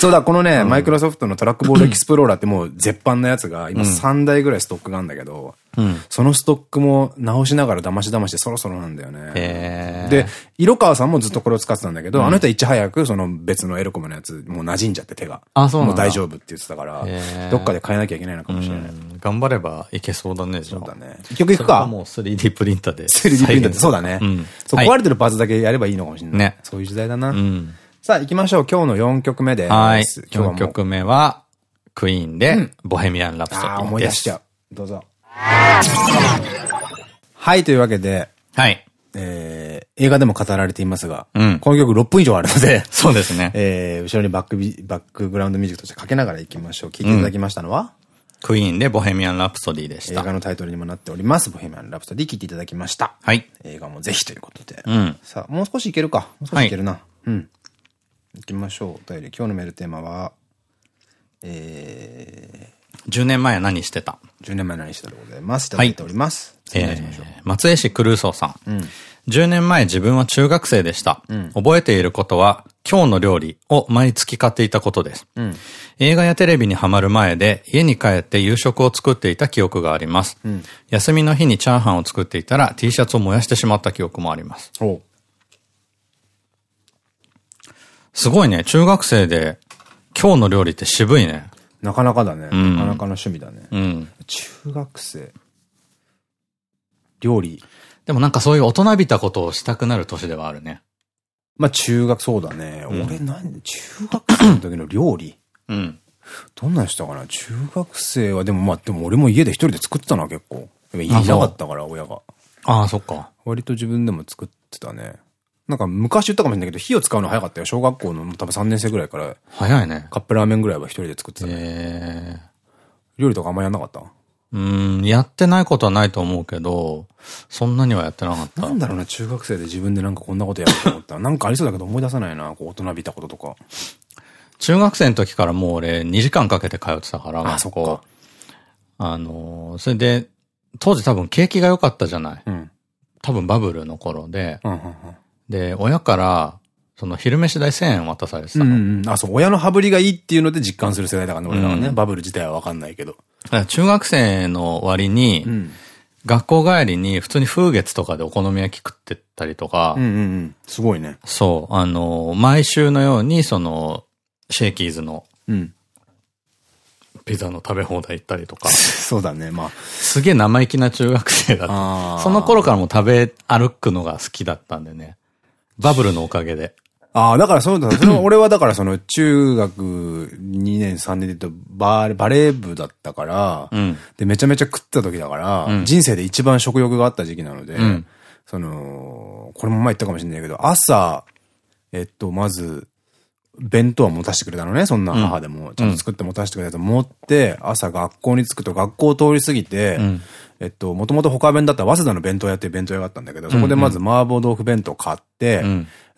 そうだ、このね、マイクロソフトのトラックボールエキスプローラーってもう絶版なやつが、今3台ぐらいストックがあるんだけど、うん、そのストックも直しながら騙し騙してそろそろなんだよね。で、色川さんもずっとこれを使ってたんだけど、うん、あの人はいち早くその別のエロコムのやつ、もう馴染んじゃって手が。あ、そうもう大丈夫って言ってたから、どっかで変えなきゃいけないのかもしれない。頑張ればいけそうだね、じゃあ。そうだね。一曲いくかもう 3D プリンターで。3D プリンターで、そうだね。そう、壊れてるパーツだけやればいいのかもしれない。ね。そういう時代だな。うんさあ、行きましょう。今日の4曲目です。はい。4曲目は、クイーンで、ボヘミアン・ラプソディです。思い出しちゃう。どうぞ。はい、というわけで。はい。えー、映画でも語られていますが、うん、この曲6分以上あるので、そうですね。*laughs* えー、後ろにバックビ、バックグラウンドミュージックとしてかけながらいきましょう。聴いていただきましたのは、うん、クイーンでボヘミアン・ラプソディでした。映画のタイトルにもなっております。ボヘミアン・ラプソディ聴いていただきました。はい。映画もぜひということで。うん。さあ、もう少しいけるか。もう少しいけるな。はい、うん。行きましょう。お便り。今日のメールテーマは、えー、10年前は何してた ?10 年前何してたでございます。いただいております。はい、えー、松江市クルーソーさん。うん。10年前自分は中学生でした。うん、覚えていることは、今日の料理を毎月買っていたことです。うん、映画やテレビにハマる前で、家に帰って夕食を作っていた記憶があります。うん、休みの日にチャーハンを作っていたら T シャツを燃やしてしまった記憶もあります。すごいね。中学生で、今日の料理って渋いね。なかなかだね。うん、なかなかの趣味だね。うん、中学生。料理。でもなんかそういう大人びたことをしたくなる年ではあるね。まあ中学、そうだね。うん、俺何、中学生の時の料理うん。どんなんしたかな？中学生はでもまあ、でも俺も家で一人で作ってたな、結構。家いなかったから、親が。ああ、そっか。割と自分でも作ってたね。なんか昔言ったかもしれないけど、火を使うの早かったよ。小学校の多分3年生ぐらいから。早いね。カップラーメンぐらいは一人で作ってたね。へ料理とかあんまやんなかった？うん、やってないことはないと思うけど、そんなにはやってなかった。なんだろうな、中学生で自分でなんかこんなことやると思ったら、なんかありそうだけど思い出さないな、こう大人びたこととか。中学生の時からもう俺2時間かけて通ってたから、あ、そこ。あの、それで、当時多分景気が良かったじゃない。うん、多分バブルの頃で、で、親から、その昼飯代1000円渡されてたの。うんうん、あ、そう、親の羽振りがいいっていうので実感する世代だからね、俺らはね。バブル自体はわかんないけど。中学生の割に、学校帰りに普通に風月とかでお好み焼き食ってったりとか、すごいね。そう、あの、毎週のように、その、シェイキーズの、ピザの食べ放題行ったりとか。*laughs* そうだね、まあ。すげえ生意気な中学生だった。その頃からも食べ歩くのが好きだったんでね。バブルのおかげで。ああ、だからそうだ。俺はだからその中学2年3年で言うとババレー部だったから、うん、で、めちゃめちゃ食った時だから、うん、人生で一番食欲があった時期なので、うん、その、これも前言ったかもしれないけど、朝、えっと、まず、弁当は持たせてくれたのね、そんな母でも。ちゃんと作って持たせてくれたと思って、朝学校に着くと学校を通り過ぎて、えっと、もともと他弁だったら早稲田の弁当屋っていう弁当屋があったんだけど、そこでまず麻婆豆腐弁当買って、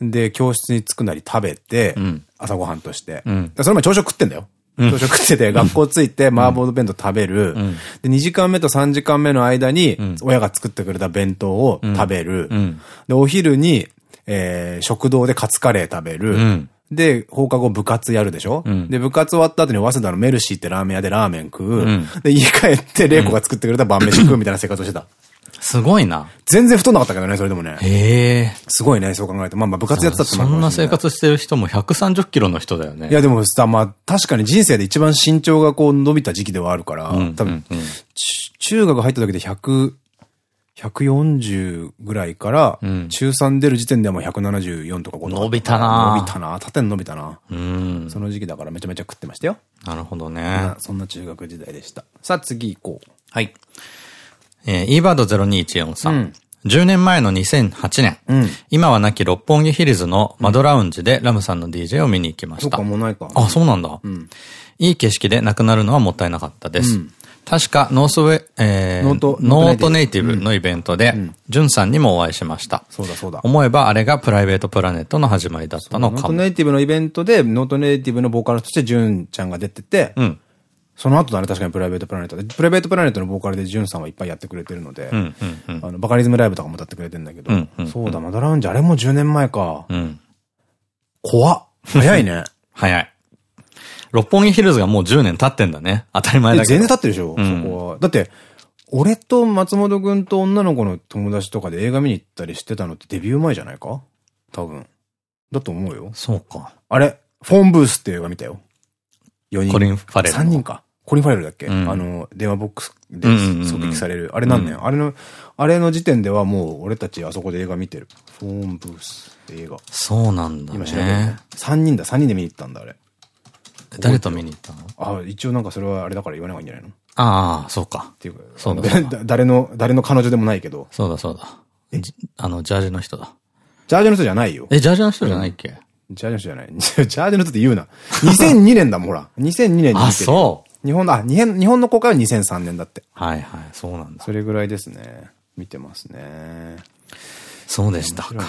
で、教室に着くなり食べて、朝ごはんとして。それも朝食食ってんだよ。朝食食ってて、学校着いて麻婆弁当食べる。で、2時間目と3時間目の間に、親が作ってくれた弁当を食べる。で、お昼に、えー、食堂でカツカレー食べる。で、放課後部活やるでしょ、うん、で、部活終わった後に早稲田のメルシーってラーメン屋でラーメン食う。うん、で、家帰って玲子が作ってくれた晩飯食うみたいな生活をしてた。すごいな。全然太んなかったけどね、それでもね。へえ。すごいね、そう考えると。まあまあ部活やってたってそんな生活してる人も130キロの人だよね。いやでもさ、まあ確かに人生で一番身長がこう伸びた時期ではあるから、多分、中学入った時で100、140ぐらいから、中3出る時点ではもう174とか5伸びたな伸びたな縦に伸びたなうん。その時期だからめちゃめちゃ食ってましたよ。なるほどね。そんな中学時代でした。さあ次行こう。はい。えー、e バード02143さん。10年前の2008年、うん、今はなき六本木ヒルズの窓ラウンジでラムさんの DJ を見に行きました。そっか、もうないか。あ、そうなんだ。うん、いい景色でなくなるのはもったいなかったです。うん確か、ノースウェ、えー、ノート、ノートネイティブのイベントで、ジュンさんにもお会いしました。そうだそうだ。思えばあれがプライベートプラネットの始まりだったのかも。ノートネイティブのイベントで、ノートネイティブのボーカルとしてジュンちゃんが出てて、うん、その後だね、確かにプライベートプラネットで。プライベートプラネットのボーカルでジュンさんはいっぱいやってくれてるので、あの、バカリズムライブとかも歌ってくれてるんだけど、そうだ、マドラウンジ、あれも10年前か。うん、怖っ。早いね。*laughs* 早い。六本木ヒルズがもう10年経ってんだね。当たり前だけど。全然経ってるでしょ、うん、そこは。だって、俺と松本くんと女の子の友達とかで映画見に行ったりしてたのってデビュー前じゃないか？多分。だと思うよ。そうか。あれ、フォンブースっていう映画見たよ。4人。コリン・ファレル。3人か。コリン・ファレルだっけ、うん、あの、電話ボックスで狙撃される。あれ何年、うん、あれの、あれの時点ではもう俺たちあそこで映画見てる。フォンブースって映画。そうなんだ、ね。今調べて、ね。3人だ、3人で見に行ったんだ、あれ。誰と見に行ったの？あ、一応なんかそれはあれだから言わない方がいいんじゃないの？ああ、そうか。っていうか、そうだ。*laughs* 誰の、誰の彼女でもないけど。そうだそうだ。あの、ジャージの人だ。ジャージの人じゃないよ。え、ジャージの人じゃないっけ、ジャージの人じゃない。*laughs* ジャージの人って言うな。2002年だもん、ほら。2002年にあ、そう日本の、あ、日本日本の公開は2003年だって。はいはい、そうなんだ。それぐらいですね。見てますね。そうでしたか。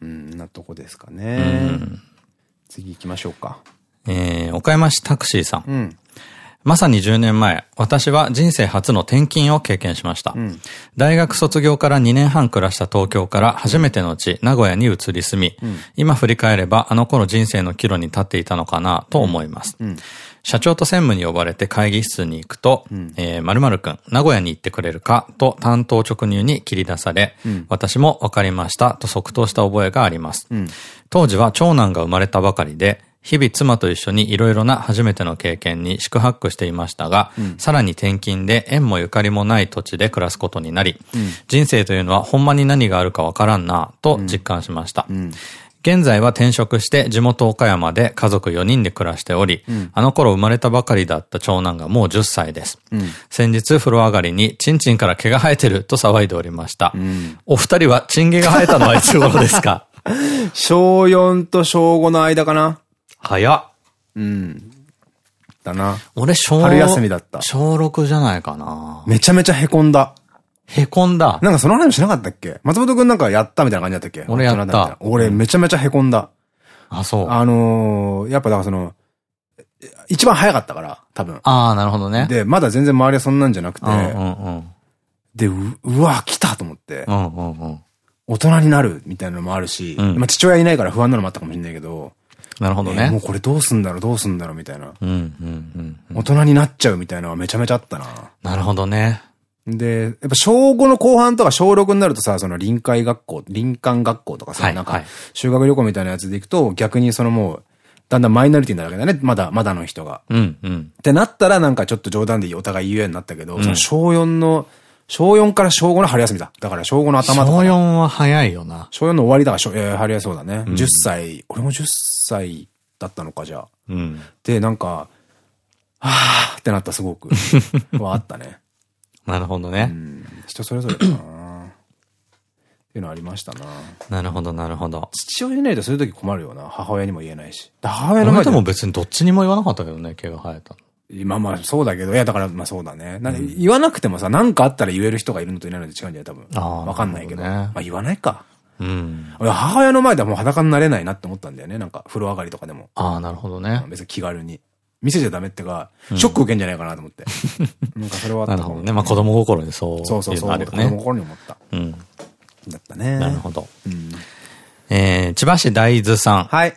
うん、なとこですかね。次行きましょうか。えー、岡山市タクシーさん。うん。まさに10年前、私は人生初の転勤を経験しました。うん、大学卒業から2年半暮らした東京から初めての地、名古屋に移り住み、うん、今振り返ればあの頃人生の岐路に立っていたのかなと思います。うん、社長と専務に呼ばれて会議室に行くと、うん、えー、〇〇くん、名古屋に行ってくれるかと担当直入に切り出され、私も分かりましたと即答した覚えがあります。当時は長男が生まれたばかりで、日々妻と一緒にいろいろな初めての経験に宿泊していましたが、うん、さらに転勤で縁もゆかりもない土地で暮らすことになり、うん、人生というのはほんまに何があるかわからんなと実感しました。うん、現在は転職して地元岡山で家族4人で暮らしており、あの頃生まれたばかりだった長男がもう10歳です。先日風呂上がりにチンチンから毛が生えてると騒いでおりました。お二人はチン毛が生えたのはいつ頃ですか？*laughs* 小4と小5の間かな早っ。うん。だな。俺、小、春休みだった。小6じゃないかな。めちゃめちゃ凹んだ。凹んだ。なんかその話しなかったっけ？松本くんなんかやったみたいな感じだったっけ？俺やった。俺めちゃめちゃ凹んだ。あ、そう。あのー、やっぱだからその、一番早かったから、多分。ああ、なるほどね。で、まだ全然周りはそんなんじゃなくて、で、う、うわ、来たと思って、大人になるみたいなのもあるし、うん、まあ父親いないから不安なのもあったかもしれないけど、なるほどね。もうこれどうすんだろう、どうすんだろうみたいな。大人になっちゃうみたいなのはめちゃめちゃあったな。なるほどね。で、やっぱ小5の後半とか小6になるとさ、その臨海学校、林間学校とかさ、はい、なんか修学旅行みたいなやつで行くと逆にそのもう、だんだんマイノリティになるわけだね。まだ、まだの人が。うんうん。ってなったらなんかちょっと冗談でお互い言うようになったけど、うん、その小4の、小4から小5の春休みだ。だから小5の頭とか。小4は早いよな。小4の終わりだから、えー、春休みそうだね。うん、10歳、俺も10歳だったのか、じゃあ。うん、で、なんか、はぁーってなった、すごく。*laughs* はあったね。なるほどね。人それぞれかなっていうのありましたな。なるほど、なるほど。父親いないとそういう時困るよな。母親にも言えないし。母親の前でも別にどっちにも言わなかったけどね、毛が生えたまあまあ、そうだけど、いや、だから、まあそうだね。うん、言わなくてもさ、何かあったら言える人がいるのといないので違うんじゃない多分。わかんないけど。ね、まあ言わないか。うん。母親の前ではもう裸になれないなって思ったんだよね。なんか、風呂上がりとかでも。ああ、なるほどね。別に気軽に。見せちゃダメってか、ショック受けんじゃないかなと思って。*laughs* なんかそれはなるほどね。まあ子供心にそう。そうそうそう。子供心に思った。うん。だったね。なるほど。うん、えー、千葉市大豆さん。はい。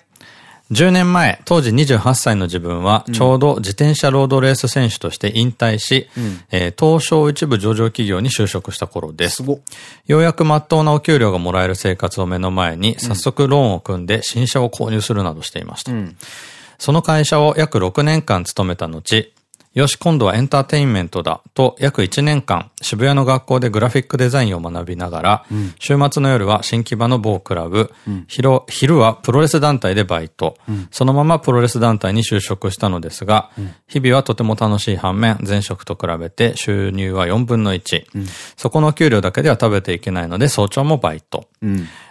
10年前、当時28歳の自分は、ちょうど自転車ロードレース選手として引退し、うん、えー、東証一部上場企業に就職した頃です。すようやく真っ当なお給料がもらえる生活を目の前に、早速ローンを組んで新車を購入するなどしていました。うん、その会社を約6年間勤めた後、よし、今度はエンターテインメントだと約1年間渋谷の学校でグラフィックデザインを学びながら、うん、週末の夜は新木場の某クラブ、うん、昼昼はプロレス団体でバイト、うん、そのままプロレス団体に就職したのですが、日々はとても楽しい反面、前職と比べて収入は4分の1。そこの給料だけでは食べていけないので早朝もバイト。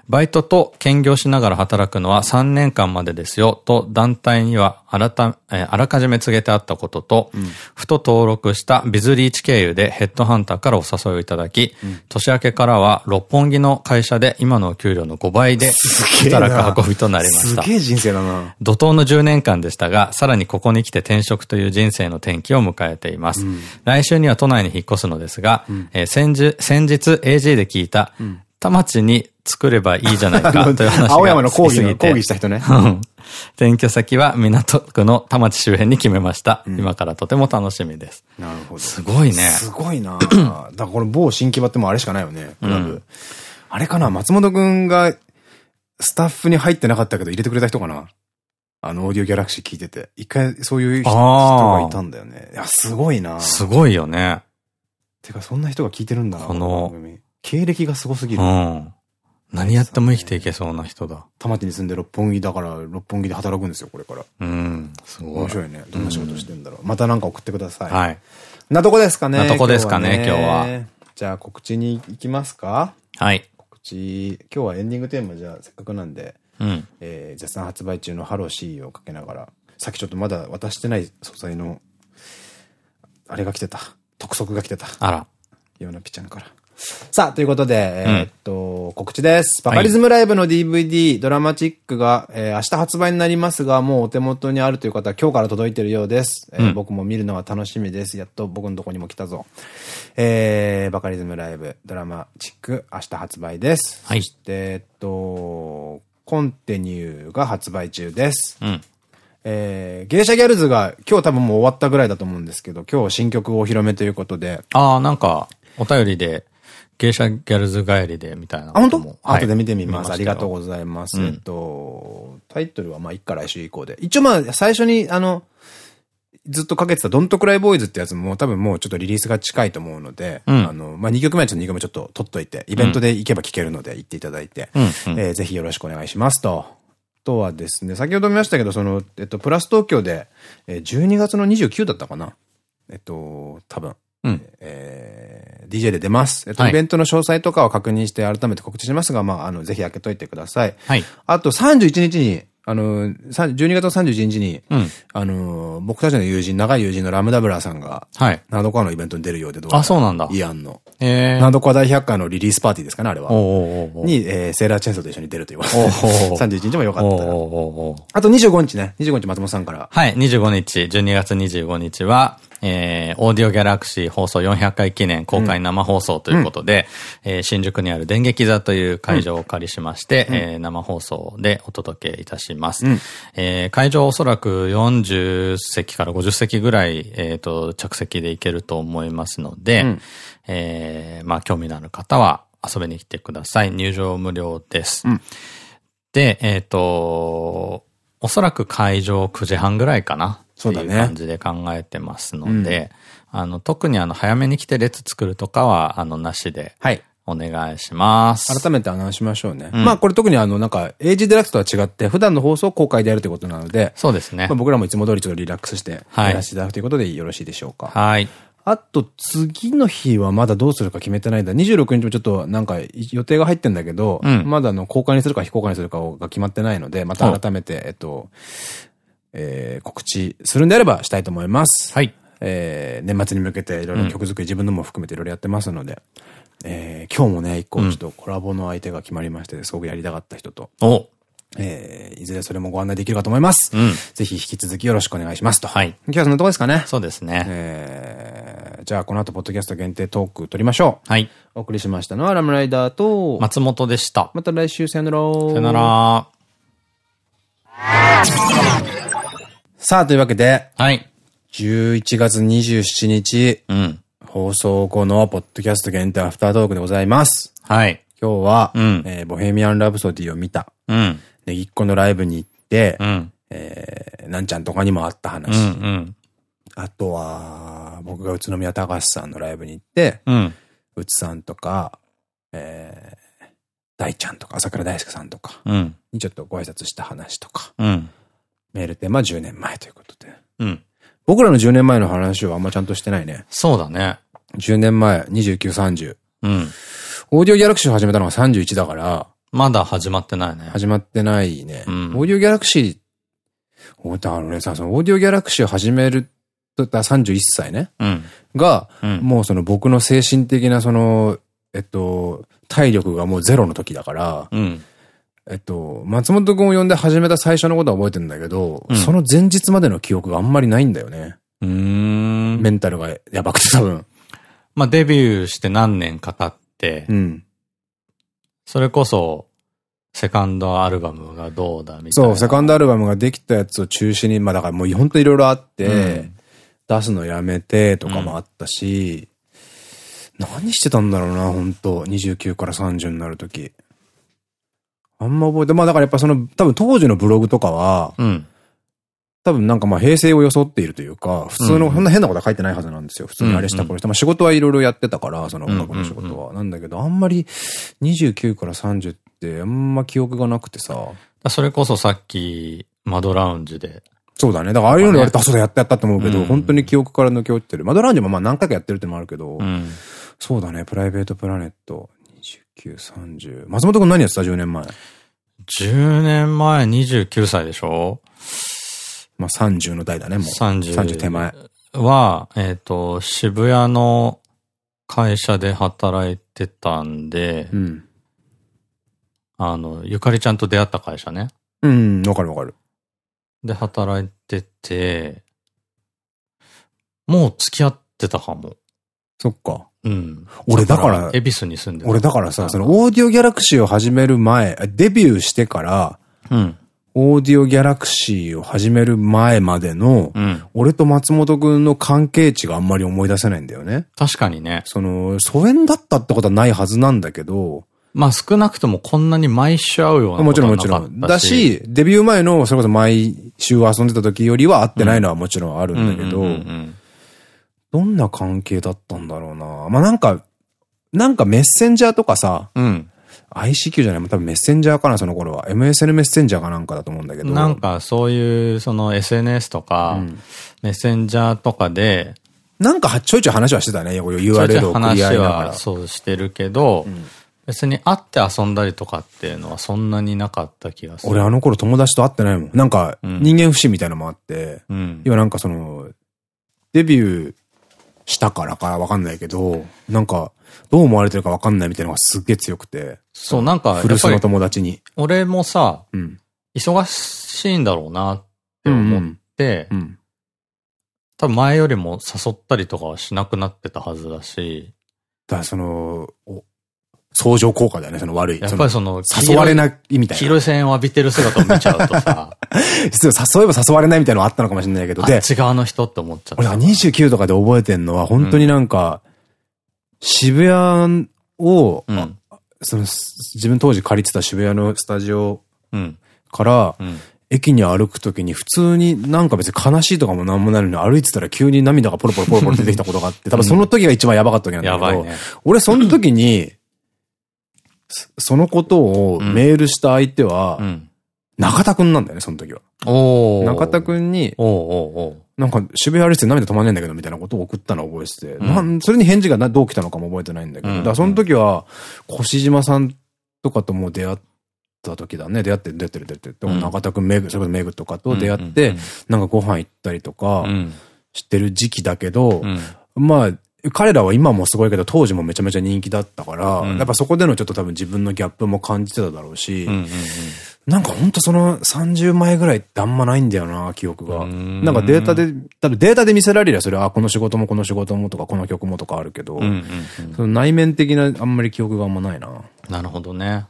バイトと兼業しながら働くのは3年間までですよ。と団体にはあらた、えあらかじめ告げてあったことと、うん、ふと登録したビズリーチ経由でヘッドハンターからお誘いをいただき、うん、年明けからは六本木の会社で今のお給料の5倍で働く運びとなりました。すげえ人生だな。怒涛の10年間でしたが、さらにここに来て転職という人生の転機を迎えています。うん、来週には都内に引っ越すのですが、えー、先日、先日 AG で聞いた、田町に作ればいいじゃないかという話が青山の講義の講義した人ね。転居先は港区の田町周辺に決めました。うん、今からとても楽しみです。なるほど。すごいね。すごいなだからこの某新木場ってもうあれしかないよね。クラブ。うん、あれかな松本くんがスタッフに入ってなかったけど入れてくれた人かなあの、オーディオギャラクシー聞いてて。一回そういう人がいたんだよね。いや、すごいなすごいよね。てか、そんな人が聞いてるんだな。この、経歴がすごすぎる。うん。何やっても生きていけそうな人だ。田町に住んで六本木だから、六本木で働くんですよ、これから。うん。すごい。面白いね。どんな仕事してんだろう。またなんか送ってください。はい。なとこですかね。なとこですかね、今日は。じゃあ告知に行きますかはい。告知、今日はエンディングテーマじゃあせっかくなんで、うん、えー、絶賛発売中のハロー C をかけながら、さっきちょっとまだ渡してない素材の、あれが来てた。督促が来てた。あら。ようなピちゃんから。さあ、ということで、えっと、告知です。バカリズムライブの DVD、ドラマチックが、えー、明日発売になりますが、もうお手元にあるという方は今日から届いてるようです。えー僕も見るのは楽しみです。やっと僕のとこにも来たぞ。えー、バカリズムライブ、ドラマチック、明日発売です。はい。そして、えっと、コンテニューが発売中です。うん。えー、芸者ギャルズが今日多分もう終わったぐらいだと思うんですけど、今日新曲をお披露目ということで。ああ、なんか、お便りで、芸者ギャルズ帰りでみたいな。あ、本当？はい、後で見てみます。ありがとうございます。えっと、タイトルはまあ、一か来週以降で。一応まあ、最初に、あの、ずっとかけてたドントクライボーイズってやつも多分もうちょっとリリースが近いと思うので、うん、あの、まあ、2曲目はちょっと2曲目ちょっと取っといて、イベントで行けば聴けるので行っていただいて、えぜひよろしくお願いしますと。とはですね、先ほど見ましたけど、その、えっと、プラス東京で、え12月の29だったかな？えっと、多分。うん、えー、DJ で出ます。えっと、イベントの詳細とかを確認して改めて告知しますが、まあ、あの、ぜひ開けといてください。はい。あと、31日に、あの、12月の31日に、うん、あの、僕たちの友人、長い友人のラムダブラーさんが、はい。ナードコアのイベントに出るようで、どうあ、そうなんだ。イアンの。えー、ナードコア大百科のリリースパーティーですかね、あれは。おおおに、えー、セーラーチェンソーと一緒に出るということで。31日もよかったら。おあと25日ね。25日松本さんから。はい、25日、12月25日は、えー、オーディオギャラクシー放送400回記念公開生放送ということで、うん、えー、新宿にある電撃座という会場をお借りしまして、うん、えー、生放送でお届けいたします。うん、えー、会場おそらく40席から50席ぐらい、えっ、ー、と、着席でいけると思いますので、うん、えー、まあ、興味のある方は遊びに来てください。入場無料です。で、えっ、ー、と、おそらく会場9時半ぐらいかな。っていう感じで考えてますので、うん、あの、特にあの、早めに来て列作るとかは、あの、なしで。はい。お願いします。改めてアナウンスしましょうね。うん、まあこれ特にあのなんか、エイジデラックスとは違って、普段の放送公開でやるということなので、そうですね。まあ僕らもいつも通りちょっとリラックスしてやらせていただくということでよろしいでしょうか。はい。あと次の日はまだどうするか決めてないんだ。26日もちょっとなんか予定が入ってんだけど、うん、まだの公開にするか非公開にするかが決まってないので、また改めて、えっと、えー、告知するんであればしたいと思います。はい。えー、年末に向けていろいろ曲作り、自分のも含めていろいろやってますので、えー、今日もね、一個ちょっとコラボの相手が決まりまして、すごくやりたかった人と。おえー、いずれそれもご案内できるかと思います。うん、ぜひ引き続きよろしくお願いしますと。はい。今日はそのとこですかね。そうですね。えー、じゃあこの後、ポッドキャスト限定トーク取りましょう。はい。お送りしましたのはラムライダーと、松本でした。また来週、さよなら。さよなら。さあ、というわけで、はい。11月27日、うん。放送後のポッドキャスト限定アフタートークでございます。はい。今日は、うん、えー、ボヘミアン・ラブソディを見た。うん。ネギっ子のライブに行って、うん。えー、なんちゃんとかにもあった話。うんうん、あとは、僕が宇都宮隆さんのライブに行って、うん。うつさんとか、えー、大ちゃんとか、朝倉大輔さんとか、にちょっとご挨拶した話とか、うん。メールテーマ10年前ということで。うん。僕らの10年前の話はあんまちゃんとしてないね。そうだね。10年前、29、30。うん。オーディオギャラクシーを始めたのが31だから。まだ始まってないね。始まってないね。うん、オーディオギャラクシー、だからねさ、そのオーディオギャラクシーを始めるとった31歳ね。うん。が、うん、もうその僕の精神的なその、えっと、体力がもうゼロの時だから、うん。えっと、松本くんを呼んで始めた最初のことは覚えてるんだけど、うん、その前日までの記憶があんまりないんだよね。うん。メンタルがやばくて多分。まあデビューして何年か経って、うん。それこそ、セカンドアルバムがどうだみたいな。そう、セカンドアルバムができたやつを中心に、まあだからもう本当いろいろあって、うん、出すのやめてとかもあったし、うん、何してたんだろうな、本当29から30になるとき。あんま覚えて、まあだからやっぱその、多分当時のブログとかは、うん、多分なんかまあ平成を装っているというか、普通の、そんな変なことは書いてないはずなんですよ。普通にあれしたこれした。まあ仕事はいろいろやってたから、その音楽の仕事は。なんだけど、あんまり29から30ってあんま記憶がなくてさ。それこそさっき、窓ラウンジで。そうだね。だからああいうの言われたら、そうだ、やったやったと思うけど、本当に記憶から抜け落ちてる。窓ラウンジもまあ何回かやってるってのもあるけど、そうだね、プライベートプラネット。29、30。松本くん何やってた ?10 年前。10年前29歳でしょ？まあ30の代だね、もう。30。30手前。は、えっ、ー、と、渋谷の会社で働いてたんで、うん、あの、ゆかりちゃんと出会った会社ね。うん、わかるわかる。で、働いてて、もう付き合ってたかも。そっか。うん。俺だから、恵比寿に住んで俺だからさ、そのオーディオギャラクシーを始める前、デビューしてから、うん。オーディオギャラクシーを始める前までの、うん、俺と松本くんの関係値があんまり思い出せないんだよね。確かにね。その、疎遠だったってことはないはずなんだけど、まあ少なくともこんなに毎週会うようなもちろんもちろん。だし、デビュー前の、それこそ毎週遊んでた時よりは会ってないのはもちろんあるんだけど、どんな関係だったんだろうな。まあなんか、なんかメッセンジャーとかさ、うん、ICQ じゃない、多分メッセンジャーかな、その頃は。MSN メッセンジャーかなんかだと思うんだけど。なんかそういう、その SNS とか、うん、メッセンジャーとかで、なんかちょいちょい話はしてたね、URL を送り合いながら。そうしてるけど、うん別に会って遊んだりとかっていうのはそんなになかった気がする。俺あの頃友達と会ってないもん。なんか人間不信みたいなのもあって、うん、要はなんかその、デビューしたからかわかんないけど、なんか、どう思われてるかわかんないみたいなのがすっげえ強くて。そう、なんか、古巣の友達に。俺もさ、うん、忙しいんだろうなって思って、うんうん、多分前よりも誘ったりとかはしなくなってたはずだし。だからその、相乗効果だよね、その悪い。やっぱりその、誘われないみたいな。黄色い線を浴びてる姿を見ちゃうとさ。*laughs* 実は誘えば誘われないみたいなのあったのかもしれないけど、で。違うの人って思っちゃった。俺は29とかで覚えてんのは、本当になんか、渋谷を、うん、その、自分当時借りてた渋谷のスタジオから、うん駅に歩くときに普通になんか別に悲しいとかもなんもないのに歩いてたら急に涙がポロポロポロポロ出てきたことがあって、多分その時が一番やばかった時なんだけど、ね、俺その時に、そのことをメールした相手は、中田くんなんだよね、その時は。中田くんに、なんか渋谷歩いて涙止まんないんだけど、みたいなことを送ったのを覚えてて、うん、それに返事がどう来たのかも覚えてないんだけど、だからその時は、越島さんとかとも出会った時だね。出会って出てる出てる。うん、中田くん、メグ、それこそメグとかと出会って、なんかご飯行ったりとか、してる時期だけど、まあ、彼らは今もすごいけど、当時もめちゃめちゃ人気だったから、うん、やっぱそこでのちょっと多分自分のギャップも感じてただろうし、なんかほんとその30枚ぐらいってあんまないんだよな、記憶が。んなんかデータで、多分データで見せられりゃそれは、あ、この仕事もこの仕事もとか、この曲もとかあるけど、その内面的なあんまり記憶があんまないな。なるほどね。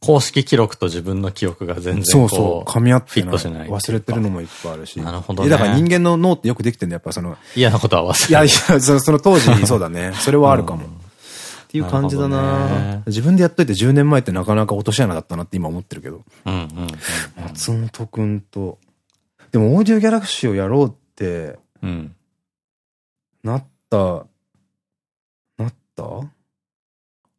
公式記録と自分の記憶が全然そうそう、噛み合ってない。忘れてるのもいっぱいあるし。なるほどね。だから人間の脳ってよくできてんだやっぱその。嫌なことは忘れる。いやいや、その当時、*laughs* そうだね。それはあるかも。っていう感じだな自分でやっといて10年前ってなかなか落とし穴だったなって今思ってるけど。松本くんと。でもオーディオギャラクシーをやろうって、うん、なった、なった？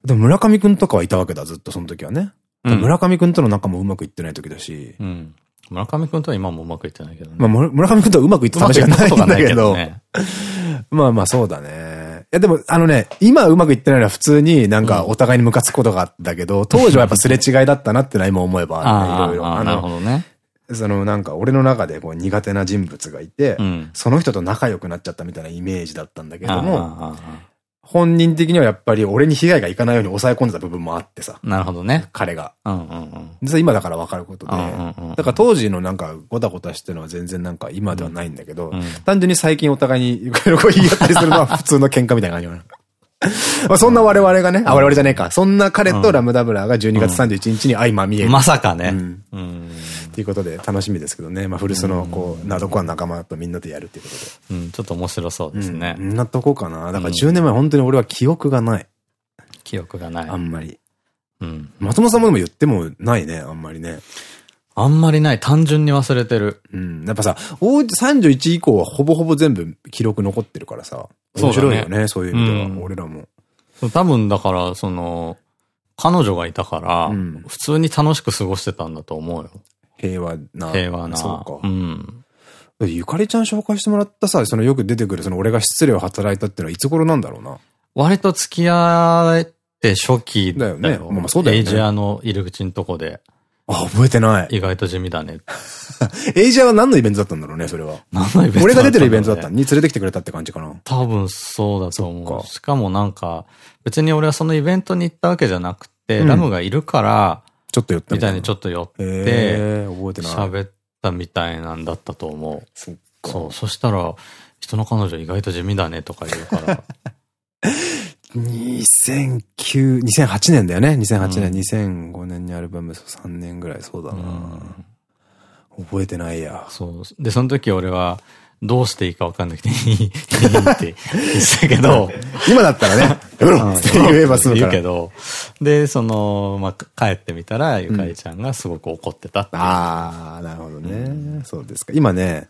でも村上くんとかはいたわけだ、ずっとその時はね。村上くんとの仲もうまくいってない時だし。うん。村上くんとは今もうまくいってないけどね。まあ村上くんとはうまくいってた話がないんだけど。*laughs* まあまあそうだね。いやでもあのね、今うまくいってないのは普通になんかお互いにムカつくことがあったけど、当時はやっぱすれ違いだったなってのは今思えば *laughs* いろいろ。なるほどね。そのなんか俺の中でこう苦手な人物がいて、その人と仲良くなっちゃったみたいなイメージだったんだけども、本人的にはやっぱり俺に被害がいかないように抑え込んでた部分もあってさ。なるほどね。彼が。うんうんうん。今だから分かることで。だから当時のなんかごたごたしてるのは全然なんか今ではないんだけど、うん、単純に最近お互いにいろいろ言い合ったりするのは普通の喧嘩みたいな感じ *laughs* まあそんな我々がね、あ、我々じゃねえか。そんな彼とラムダブラーが12月31日に相まみえる。まさかね。うん。っていうことで楽しみですけどね。まあ古巣のこう、などこは仲間とみんなでやるっていうことで。うん、ちょっと面白そうですね。うん、なっとこうかな。だから10年前本当に俺は記憶がない。記憶がない。あんまり。うん。松本さんもでも言ってもないね、あんまりね。あんまりない。単純に忘れてる。うん。やっぱさ、31以降はほぼほぼ全部記録残ってるからさ。面白いよね、そういう意味では。俺らも。多分だから、その、彼女がいたから、うん、普通に楽しく過ごしてたんだと思うよ。平和な。平和な。そうか。うん。ゆかりちゃん紹介してもらったさ、そのよく出てくる、その俺が失礼を働いたっていうのはいつ頃なんだろうな？割と付き合って初期だよね。まあそうだよね。エイジアの入り口のとこで。あ、覚えてない。意外と地味だね。*laughs* エイジアは何のイベントだったんだろうね、それは。何のイベント俺が出てるイベントだったに連れてきてくれたって感じかな。多分そうだと思う。しかもなんか、別に俺はそのイベントに行ったわけじゃなくて、ラムがいるから、ちょっと寄ったみたいにちょっと寄って、覚えてない。喋ったみたいなんだったと思う。そっか。そう。そしたら、人の彼女意外と地味だねとか言うから。*laughs* 2009、2008年だよね。2008年、うん、2005年にアルバム3年ぐらいそうだな。うん、覚えてないや。そう。で、その時俺は、どうしていいか分かんなくて、いい、いいって言ったけど。*laughs* 今だったらね、やめろって言えば済むから。言うけど。で、その、まあ、帰ってみたら、ゆかりちゃんがすごく怒ってたってああ、なるほどね。そうですか。今ね、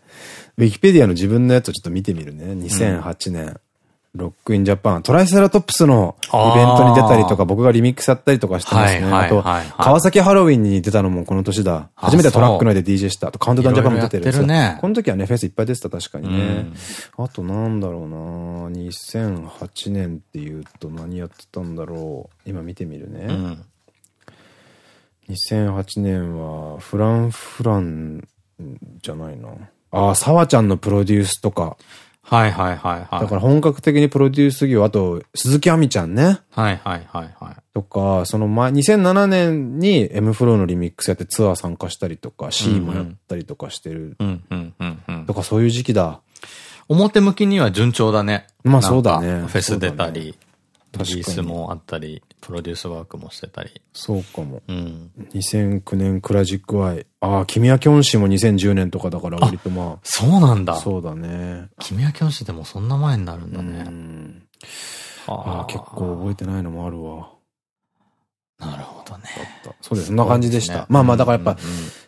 ウィキペディアの自分のやつをちょっと見てみるね。2008年。ロックインジャパン、トライセラトップスのイベントに出たりとか、僕がリミックスやったりとかしてますね。あと、川崎ハロウィンに出たのもこの年だ。初めてトラック内で DJ した。あとカウントダウンジャパンも出てる。てるね。この時はね、フェスいっぱい出てた、確かにね。あとなんだろうな2008年って言うと何やってたんだろう。今見てみるね。うん、2008年は、フランフランじゃないな。ああ、沢ちゃんのプロデュースとか。はいはいはいはい。だから本格的にプロデュース業、あと、鈴木亜美ちゃんね。はいはいはいはい。とか、その前、2007年に M フローのリミックスやってツアー参加したりとか、C もやったりとかしてる。うんうんうんうん。とかそういう時期だ。表向きには順調だね。まあそうだね。フェス出たり。リリースもあったり、プロデュースワークもしてたり。そうかも。うん。2009年クラジックアイ。ああ、君はキョンシーも2010年とかだから割とまあ。そうなんだ。そうだね。君はキョンシーでもそんな前になるんだね。うん。ああ、結構覚えてないのもあるわ。なるほどね。そうです。そんな感じでした。まあまあ、だからやっぱ、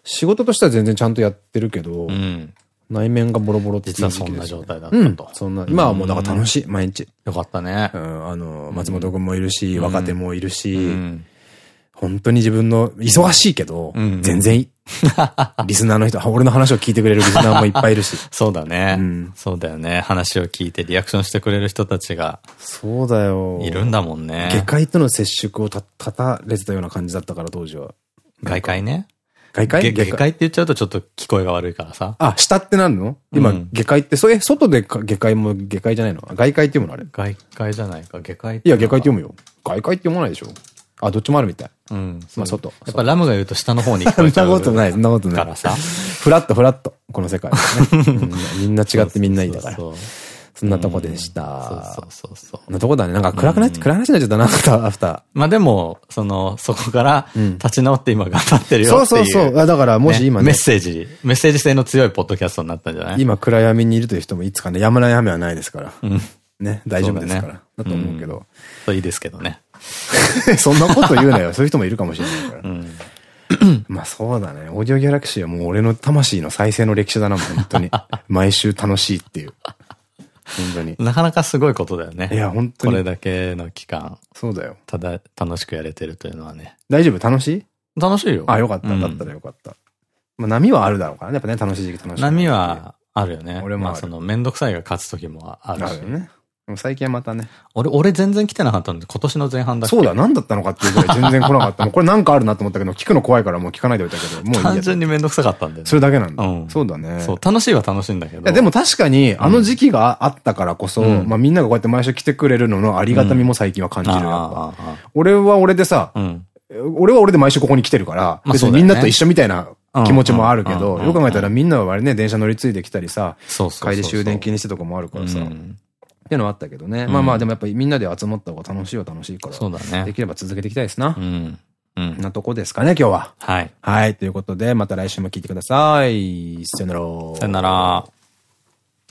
仕事としては全然ちゃんとやってるけど、うん、内面がボロボロって実はそんな状態だったと。そんな、今はもうだから楽しい、毎日。よかったね。うん、あの、松本くんもいるし、若手もいるし、本当に自分の、忙しいけど、全然いい。*laughs* リスナーの人、俺の話を聞いてくれるリスナーもいっぱいいるし。そうだね。そうだよね。話を聞いてリアクションしてくれる人たちが。そうだよ。いるんだもんね。下界との接触をた、たたれてたような感じだったから、当時は。外界ね。外界下界って言っちゃうとちょっと聞こえが悪いからさ。あ、下ってなるの？今、うん、下界って、それ、外で下界も下界じゃないの？外界って読むのあれ？外界じゃないか、下界いや、下界って読むよ。外界って読まないでしょあ、どっちもあるみたい。うん。まあ、外。やっぱラムが言うと下の方に聞こえちゃう。*laughs* そんなことない、そんなことない。からさ。フラット、フラット。この世界、*laughs* ねみんな違ってみんないいだから。そうそうそんなとこでした。そうそうそう。なとこだね。なんか暗くなっ、暗い話になっちゃったな、アフター。まあでも、その、そこから立ち直って今頑張ってるよっていう。そうそうそう。だからもし今ね。メッセージ、メッセージ性の強いポッドキャストになったんじゃない？今暗闇にいるという人もいつかね、やむない雨はないですから。うん。ね、大丈夫ですから。だと思うけど。そういいですけどね。*laughs* そんなこと言うなよ。*laughs* そういう人もいるかもしれないから。うん *clears throat* まあそうだね。オーディオギャラクシーはもう俺の魂の再生の歴史だな、本当に。*laughs* 毎週楽しいっていう。本当に。なかなかすごいことだよね。いや、本当に。これだけの期間。そうだよ。ただ、楽しくやれてるというのはね。大丈夫？楽しい？楽しいよ。あ、よかった。だったらよかった。まあ波はあるだろうからね。やっぱね、楽しい時期楽しい。波はあるよね。俺も。まあその、めんどくさいが勝つ時もあるし。あるよね。最近はまたね。俺、俺全然来てなかったんで、今年の前半だけ。そうだ、何だったのかっていうぐらい全然来なかった。もうこれなんかあるなと思ったけど、聞くの怖いからもう聞かないでおいたけど、*laughs* もういい単純にめんどくさかったんだよね。それだけなんだ。うん。そうだね。そう、楽しいは楽しいんだけど。いや、でも確かに、あの時期があったからこそ、まあみんながこうやって毎週来てくれるののありがたみも最近は感じる。俺は俺でさ、俺は俺で毎週ここに来てるから、別にみんなと一緒みたいな気持ちもあるけど、よく考えたらみんなは割ね、電車乗り継いできたりさ、帰り終電気にしてとかもあるからさ、っていうのはあったけどね。まあまあでもやっぱりみんなで集まった方が楽しいは楽しいから。そうだね。できれば続けていきたいですな。うん。うん。なとこですかね、今日は。はい。はい。ということで、また来週も聞いてください。さよなら。さよなら。